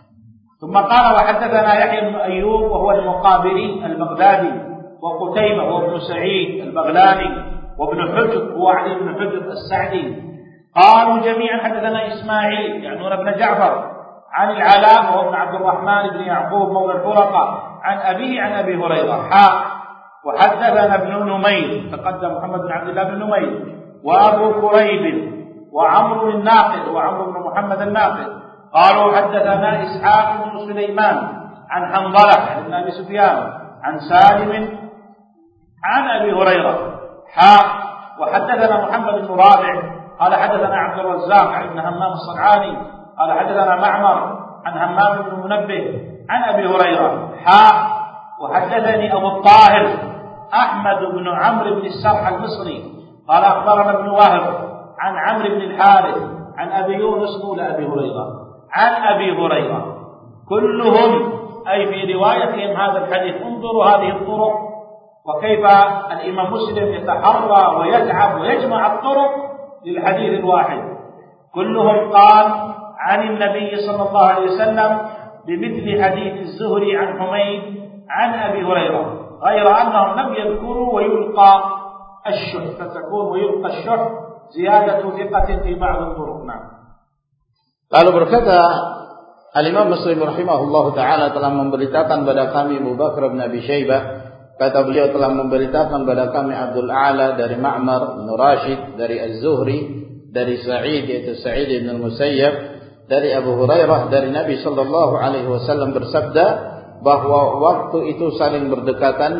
ثم قال وحدثنا يحيى بن أيوب وهو المقابلي البغدادي وقتيبة وابن سعيد البغلاني وابن حجر هو علي بن حجر السعدي. قالوا جميعا حدثنا إسماعيل يعني نور بن جعفر عن العلاء وهو ابن عبد الرحمن بن يعقوب مولى الفرقة عن أبيه عن أبي هريرة. حاء وحدثنا ابن نمير تقدم محمد بن عبد الله بن نمير وأبو كريب وعمرو الناقد وعمرو بن محمد الناقد. قالوا حدثنا إسحاق بن سليمان عن حنظلة بن أبي سفيان عن سالم عن أبي هريرة. حاء وحدثنا محمد بن رابع قال حدثنا عبد الرزاق عن ابن همام الصنعاني قال حدثنا معمر عن همام بن منبه عن أبي هريرة. حاء وحدثني أبو الطاهر أحمد بن عمرو بن السرح المصري قال أخبرنا ابن وهب عن عمرو بن الحارث عن أبي يونس مولى أبي هريرة. عن أبي هريرة. كلهم أي في روايتهم هذا الحديث انظروا هذه الطرق. وكيف الإمام مسلم يتحرى ويتعب ويجمع الطرق للحديث الواحد. كلهم قال عن النبي صلى الله عليه وسلم بمثل حديث الزهري عن حميد عن أبي هريرة غير أنهم لم يذكروا ويلقى الشح فتكون ويلقى الشح زيادة ثقة في بعض الطرق. نعم. Lalu berkata Al-Imam Muslim rahimahullah taala telah memberitakan kepada kami Abu Bakar bin Abi Syaibah Kata beliau telah memberitakan kepada kami Abdul A'la dari Ma'mar bin Rashid dari Az-Zuhri dari Sa'id yaitu Sa'id bin Musayyab dari Abu Hurairah dari Nabi sallallahu alaihi wasallam bersabda bahwa waktu itu saling berdekatan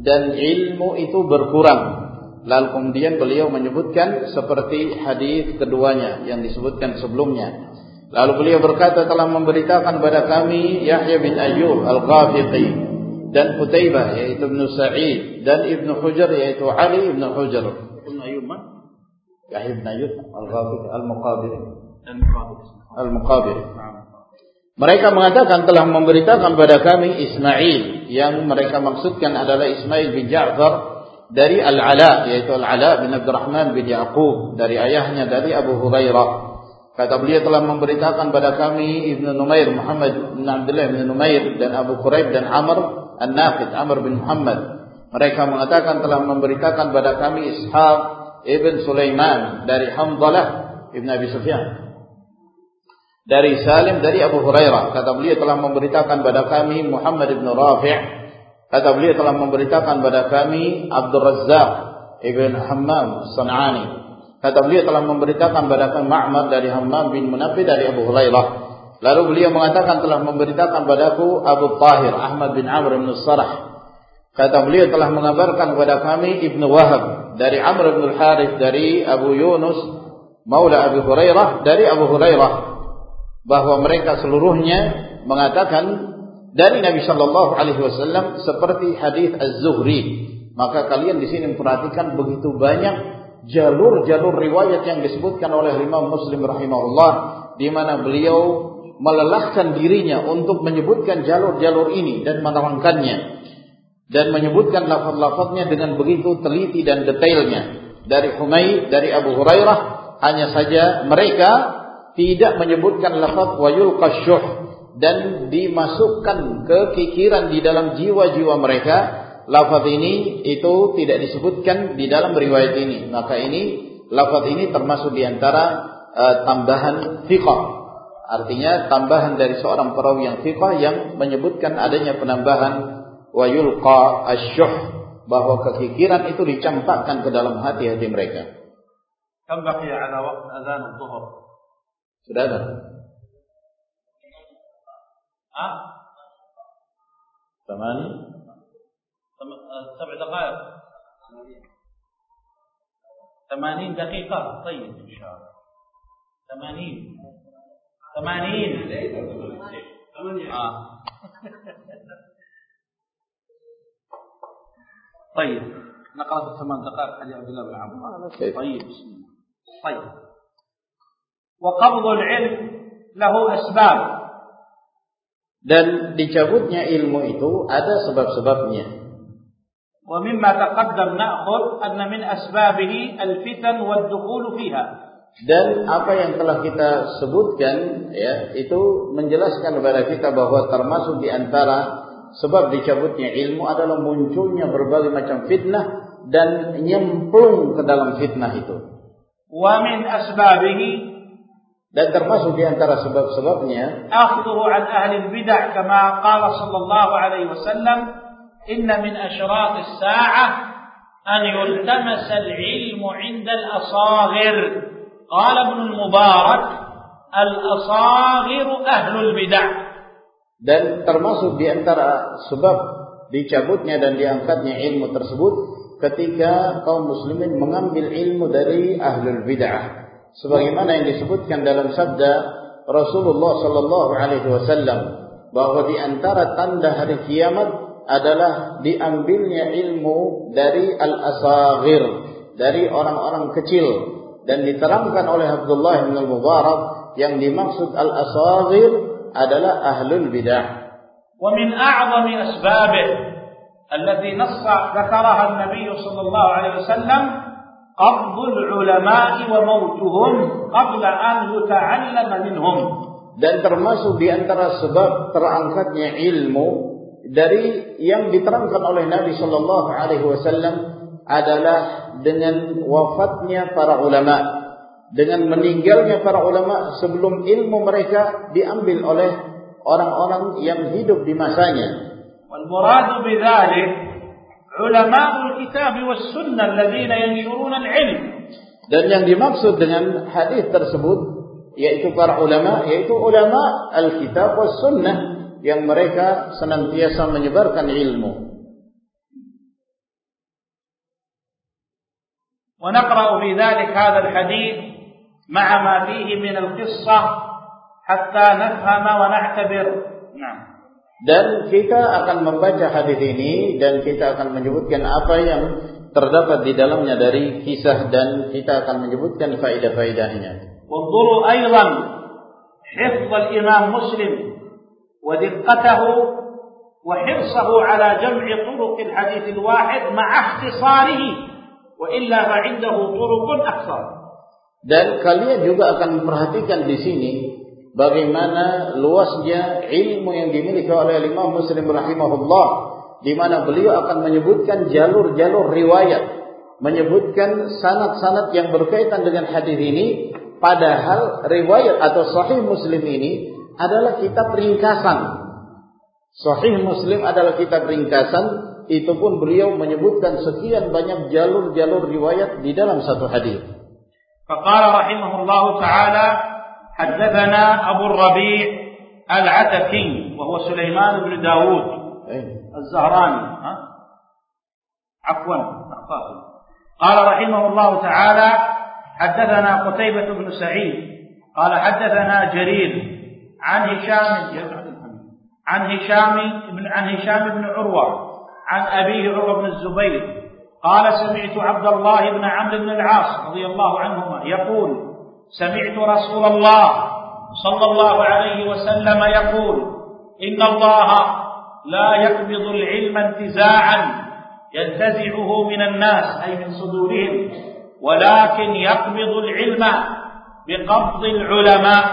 dan ilmu itu berkurang. Lalu kemudian beliau menyebutkan seperti hadis keduanya yang disebutkan sebelumnya. Lalu beliau berkata telah memberitakan kepada kami Yahya bin Ayyub Al-Ghafiqi dan Qutaibah yaitu Ibn Sa'id dan Ibn Hujar yaitu Ali Ibn Hujar. Ibn Ayyub? Yahya bin Ayyub Al-Ghafiqi Al-Muqabiri. Al-Muqabiri. Mereka mengatakan telah memberitakan kepada kami Ismail yang mereka maksudkan adalah Ismail bin Ja'far dari Al-Ala yaitu Al-Ala bin Abdurrahman bin Yaqub dari ayahnya dari Abu Hurairah Kata beliau telah memberitakan pada kami Ibnu Numair Muhammad bin Abdullah bin Numair dan Abu Quraib dan Amr An-Nafid Amr bin Muhammad. Mereka mengatakan telah memberitakan pada kami Ishaq ibn Sulaiman dari Hamdalah ibn Abi Sufyan. Dari Salim dari Abu Hurairah. Kata beliau telah memberitakan pada kami Muhammad ibn Rafi' Kata beliau telah memberitakan pada kami Abdul Razzaq ibn Hammam San'ani Kata beliau telah memberitakan pada Ma'mar dari Hammam bin Munafi dari Abu Hurairah. Lalu beliau mengatakan telah memberitakan padaku Abu Tahir Ahmad bin Amr bin Sarah. Kata beliau telah mengabarkan kepada kami Ibnu Wahab dari Amr bin Harith dari Abu Yunus Maula Abu Hurairah dari Abu Hurairah bahwa mereka seluruhnya mengatakan dari Nabi Shallallahu Alaihi Wasallam seperti hadis Az-Zuhri. Maka kalian di sini perhatikan begitu banyak jalur-jalur riwayat yang disebutkan oleh Imam Muslim rahimahullah di mana beliau melelahkan dirinya untuk menyebutkan jalur-jalur ini dan menerangkannya dan menyebutkan lafaz-lafaznya dengan begitu teliti dan detailnya dari Humaid dari Abu Hurairah hanya saja mereka tidak menyebutkan lafaz wayul qasyuh dan dimasukkan kekikiran di dalam jiwa-jiwa mereka lafaz ini itu tidak disebutkan di dalam riwayat ini. Maka ini lafaz ini termasuk di antara uh, tambahan fiqh. Artinya tambahan dari seorang perawi yang fiqh yang menyebutkan adanya penambahan wa yulqa asyuh bahwa kekikiran itu dicampakkan ke dalam hati-hati mereka. Kam baqiya ala waqt azan adh-dhuhr? Sudah ada. Ah? Tamani? سبع دقائق ثمانين دقيقة طيب إن شاء الله ثمانين ثمانين. آه. طيب نقرأ ثمان دقائق حديث عبد الله بن عمرو طيب طيب. وقبض العلم له أسباب. Dan dicabutnya ilmu itu ada sebab-sebabnya. ومما تقدم نأخذ أن من أسبابه الفتن والدخول فيها. dan apa yang telah kita sebutkan ya itu menjelaskan kepada kita bahwa termasuk di antara sebab dicabutnya ilmu adalah munculnya berbagai macam fitnah dan nyemplung ke dalam fitnah itu. Wa min asbabihi dan termasuk di antara sebab-sebabnya akhdhu an ahli bidah kama qala sallallahu alaihi wasallam inna min ashrat as-sa'ah an yultamasa al-ilmu 'inda al-asaghir قال ابن المبارك الأصاغر أهل البدع. Dan termasuk di antara sebab dicabutnya dan diangkatnya ilmu tersebut ketika kaum muslimin mengambil ilmu dari ahlul bid'ah. Sebagaimana yang disebutkan dalam sabda Rasulullah sallallahu alaihi wasallam bahwa di antara tanda hari kiamat adalah diambilnya ilmu dari al-asaghir dari orang-orang kecil dan diterangkan oleh Abdullah bin Al-Mubarak yang dimaksud al-asaghir adalah ahlul bidah. ومن أعظم أسبابه التي نص ذكرها النبي صلى الله عليه وسلم قبض العلماء وموتهم قبل أن يتعلم منهم dan termasuk di antara sebab terangkatnya ilmu dari yang diterangkan oleh Nabi Shallallahu Alaihi Wasallam adalah dengan wafatnya para ulama, dengan meninggalnya para ulama sebelum ilmu mereka diambil oleh orang-orang yang hidup di masanya. والمراد بذلك علماء الكتاب والسنة الذين ينشرون العلم Dan yang dimaksud dengan hadis tersebut yaitu para ulama yaitu ulama Alkitab was sunnah yang mereka senantiasa menyebarkan ilmu. ونقرأ في ذلك هذا الحديث مع ما فيه من القصة حتى نفهم ونعتبر نعم dan kita akan membaca hadis ini dan kita akan menyebutkan apa yang terdapat di dalamnya dari kisah dan kita akan menyebutkan faedah-faedahnya. وانظروا أيضا حفظ الإمام مسلم ودقته وحرصه على جمع طرق الحديث الواحد مع dan kalian juga akan memperhatikan di sini bagaimana luasnya ilmu yang dimiliki oleh Imam Muslim rahimahullah di mana beliau akan menyebutkan jalur-jalur riwayat, menyebutkan sanad-sanad yang berkaitan dengan hadis ini padahal riwayat atau sahih Muslim ini adalah kitab ringkasan. Sahih Muslim adalah kitab ringkasan itu pun beliau menyebutkan sekian banyak jalur-jalur riwayat di dalam satu hadis. فقال رحمه الله تعالى حدثنا أبو الربيع العتكي وهو سليمان بن داود الزهراني ها؟ عفوا قال رحمه الله تعالى حدثنا قتيبة بن سعيد قال حدثنا جرير عن هشام عن هشام بن عن هشام بن عروة عن أبيه عروة بن الزبير قال سمعت عبد الله بن عمرو بن العاص رضي الله عنهما يقول سمعت رسول الله صلى الله عليه وسلم يقول إن الله لا يقبض العلم انتزاعا ينتزعه من الناس أي من صدورهم ولكن يقبض العلم بقبض العلماء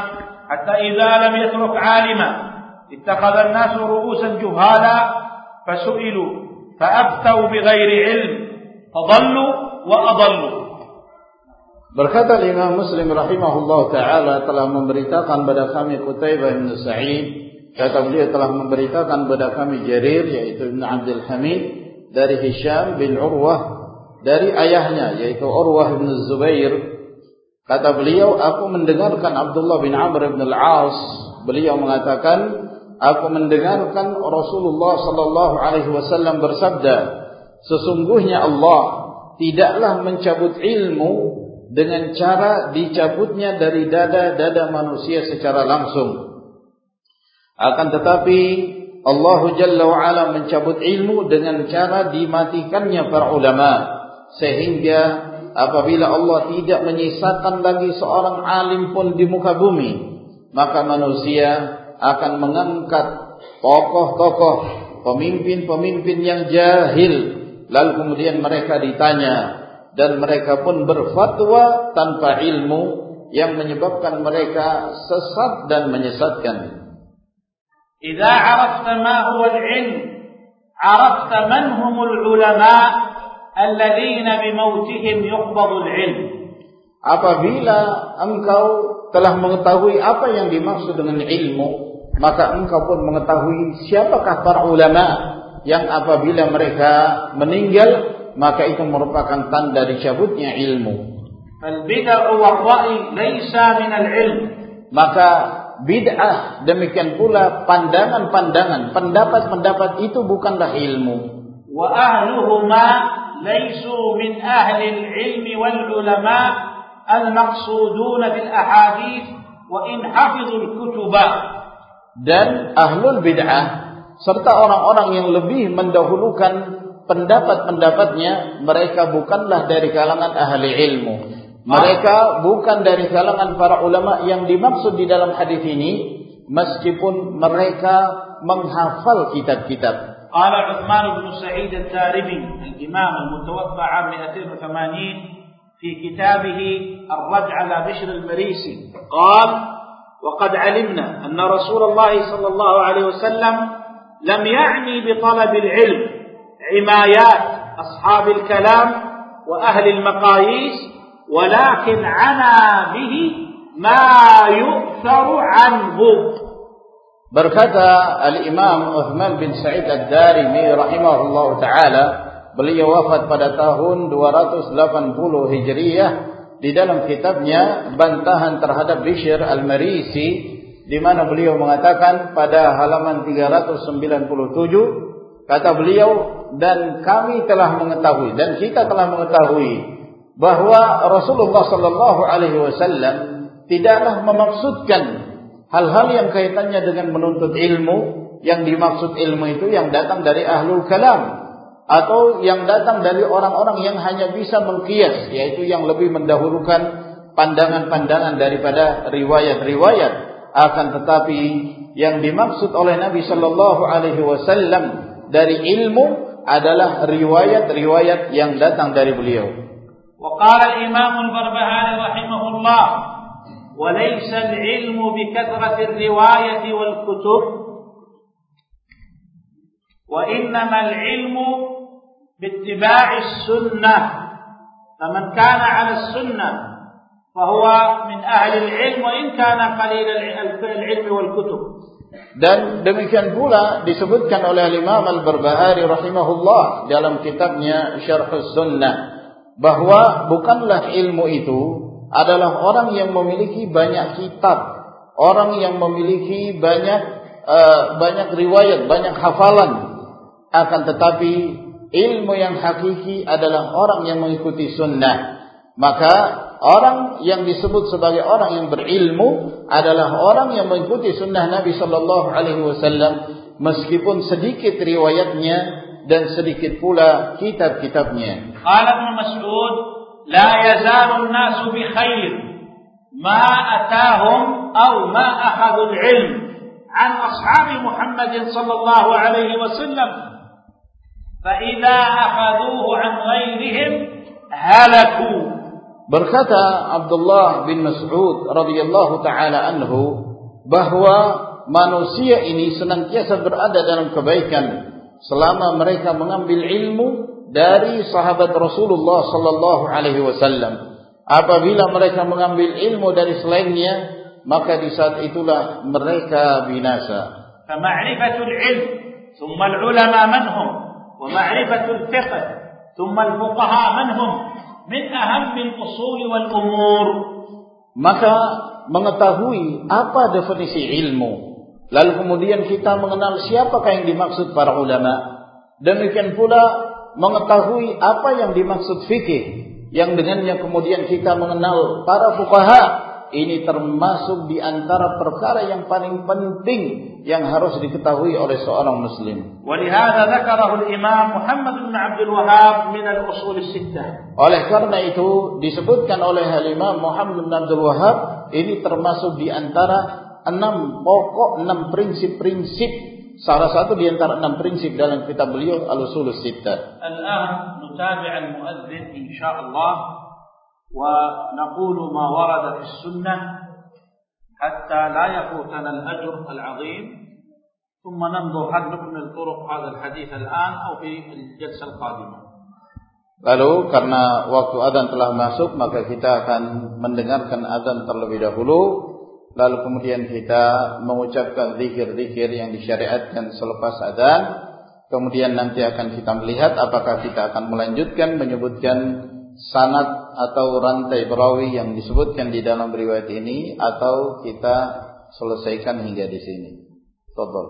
حتى إذا لم يترك عالما اتخذ الناس رؤوسا جهالا فسئلوا فأفتوا بغير علم فضلوا وأضلوا Berkata Imam Muslim rahimahullah taala telah memberitakan kepada kami Qutaibah bin Sa'id kata beliau telah memberitakan kepada kami Jarir yaitu Ibn Abdul Hamid dari Hisham bin Urwah dari ayahnya yaitu Urwah bin Zubair kata beliau aku mendengarkan Abdullah bin Amr bin Al-As beliau mengatakan aku mendengarkan Rasulullah sallallahu alaihi wasallam bersabda, sesungguhnya Allah tidaklah mencabut ilmu dengan cara dicabutnya dari dada-dada manusia secara langsung. Akan tetapi Allah Jalla wa ala mencabut ilmu dengan cara dimatikannya para ulama sehingga apabila Allah tidak menyisakan lagi seorang alim pun di muka bumi maka manusia akan mengangkat tokoh-tokoh pemimpin-pemimpin yang jahil lalu kemudian mereka ditanya dan mereka pun berfatwa tanpa ilmu yang menyebabkan mereka sesat dan menyesatkan. Idza 'arafta ma huwa al-'ilm 'arafta man humul ulama alladhina bimautihim yuqbadu al-'ilm. Apabila engkau telah mengetahui apa yang dimaksud dengan ilmu, maka engkau pun mengetahui siapakah para ulama yang apabila mereka meninggal maka itu merupakan tanda dicabutnya ilmu. Al-bid'ah wa ra'i laisa min al-ilm. Maka bid'ah demikian pula pandangan-pandangan, pendapat-pendapat itu bukanlah ilmu. Wa ahluhuma laisu min ahli al-ilm wal ulama al-maqsudun bil ahadith wa in hafizul kutubah dan ahlul bid'ah serta orang-orang yang lebih mendahulukan pendapat-pendapatnya mereka bukanlah dari kalangan ahli ilmu mereka bukan dari kalangan para ulama yang dimaksud di dalam hadis ini meskipun mereka menghafal kitab-kitab قال عثمان بن سعيد الدارمي الإمام المتوفى عام 280 في كتابه الرد على بشر المريسي قال وقد علمنا أن رسول الله صلى الله عليه وسلم لم يعني بطلب العلم عمايات أصحاب الكلام وأهل المقاييس ولكن عنا به ما يؤثر عنه. Berkata Al-Imam Uthman bin Sa'id Ad-Darimi rahimahullah taala, beliau wafat pada tahun 280 Hijriah di dalam kitabnya bantahan terhadap Bishr Al-Marisi di mana beliau mengatakan pada halaman 397 kata beliau dan kami telah mengetahui dan kita telah mengetahui bahwa Rasulullah sallallahu alaihi wasallam tidaklah memaksudkan hal-hal yang kaitannya dengan menuntut ilmu yang dimaksud ilmu itu yang datang dari ahlul kalam atau yang datang dari orang-orang yang hanya bisa mengkias yaitu yang lebih mendahulukan pandangan-pandangan daripada riwayat-riwayat akan tetapi yang dimaksud oleh Nabi sallallahu alaihi wasallam dari ilmu adalah riwayat-riwayat yang datang dari beliau. وقال الإمام البربهاري رحمه الله وليس العلم بكثرة الرواية والكتب وإنما العلم باتباع السنة فمن كان على السنة فهو من أهل العلم وإن كان قليل العلم والكتب Dan demikian pula disebutkan oleh Imam Al-Barbahari rahimahullah dalam kitabnya Syarh Sunnah bahwa bukanlah ilmu itu adalah orang yang memiliki banyak kitab, orang yang memiliki banyak uh, banyak riwayat, banyak hafalan. akan tetapi ilmu yang hakiki adalah orang yang mengikuti sunnah. Maka orang yang disebut sebagai orang yang berilmu adalah orang yang mengikuti sunnah Nabi Sallallahu Alaihi Wasallam meskipun sedikit riwayatnya dan sedikit pula kitab-kitabnya. Mas'ud, Muhammad فإذا أخذوه عن غيرهم هلكوا Berkata Abdullah bin Mas'ud radhiyallahu taala anhu bahwa manusia ini senantiasa berada dalam kebaikan selama mereka mengambil ilmu dari sahabat Rasulullah sallallahu alaihi wasallam. Apabila mereka mengambil ilmu dari selainnya, maka di saat itulah mereka binasa. Fama'rifatul ilm, thumma al-ulama man hum? ومعرفة الفقه ثم الفقهاء من هم من أهم الأصول والأمور maka mengetahui apa definisi ilmu lalu kemudian kita mengenal siapakah yang dimaksud para ulama demikian pula mengetahui apa yang dimaksud fikih yang dengannya kemudian kita mengenal para fuqaha ini termasuk di antara perkara yang paling penting yang harus diketahui oleh seorang muslim. ولهذا ذكره الإمام محمد بن عبد الوهاب من الأصول الستة. Oleh karena itu disebutkan oleh Imam Muhammad bin Abdul Wahab ini termasuk di antara enam pokok enam prinsip-prinsip salah satu di antara enam prinsip dalam kitab beliau Al-Usul Sittah. الآن نتابع المؤذن إن شاء الله ونقول ما ورد في السنة حتى لا يفوتنا الأجر العظيم ثم ننظر هل نكمل طرق هذا الحديث الآن أو في الجلسة القادمة Lalu karena waktu adzan telah masuk maka kita akan mendengarkan adzan terlebih dahulu lalu kemudian kita mengucapkan zikir-zikir yang disyariatkan selepas adzan kemudian nanti akan kita melihat apakah kita akan melanjutkan menyebutkan sanad atau rantai perawi yang disebutkan di dalam riwayat ini atau kita selesaikan hingga di sini. Tafadhol.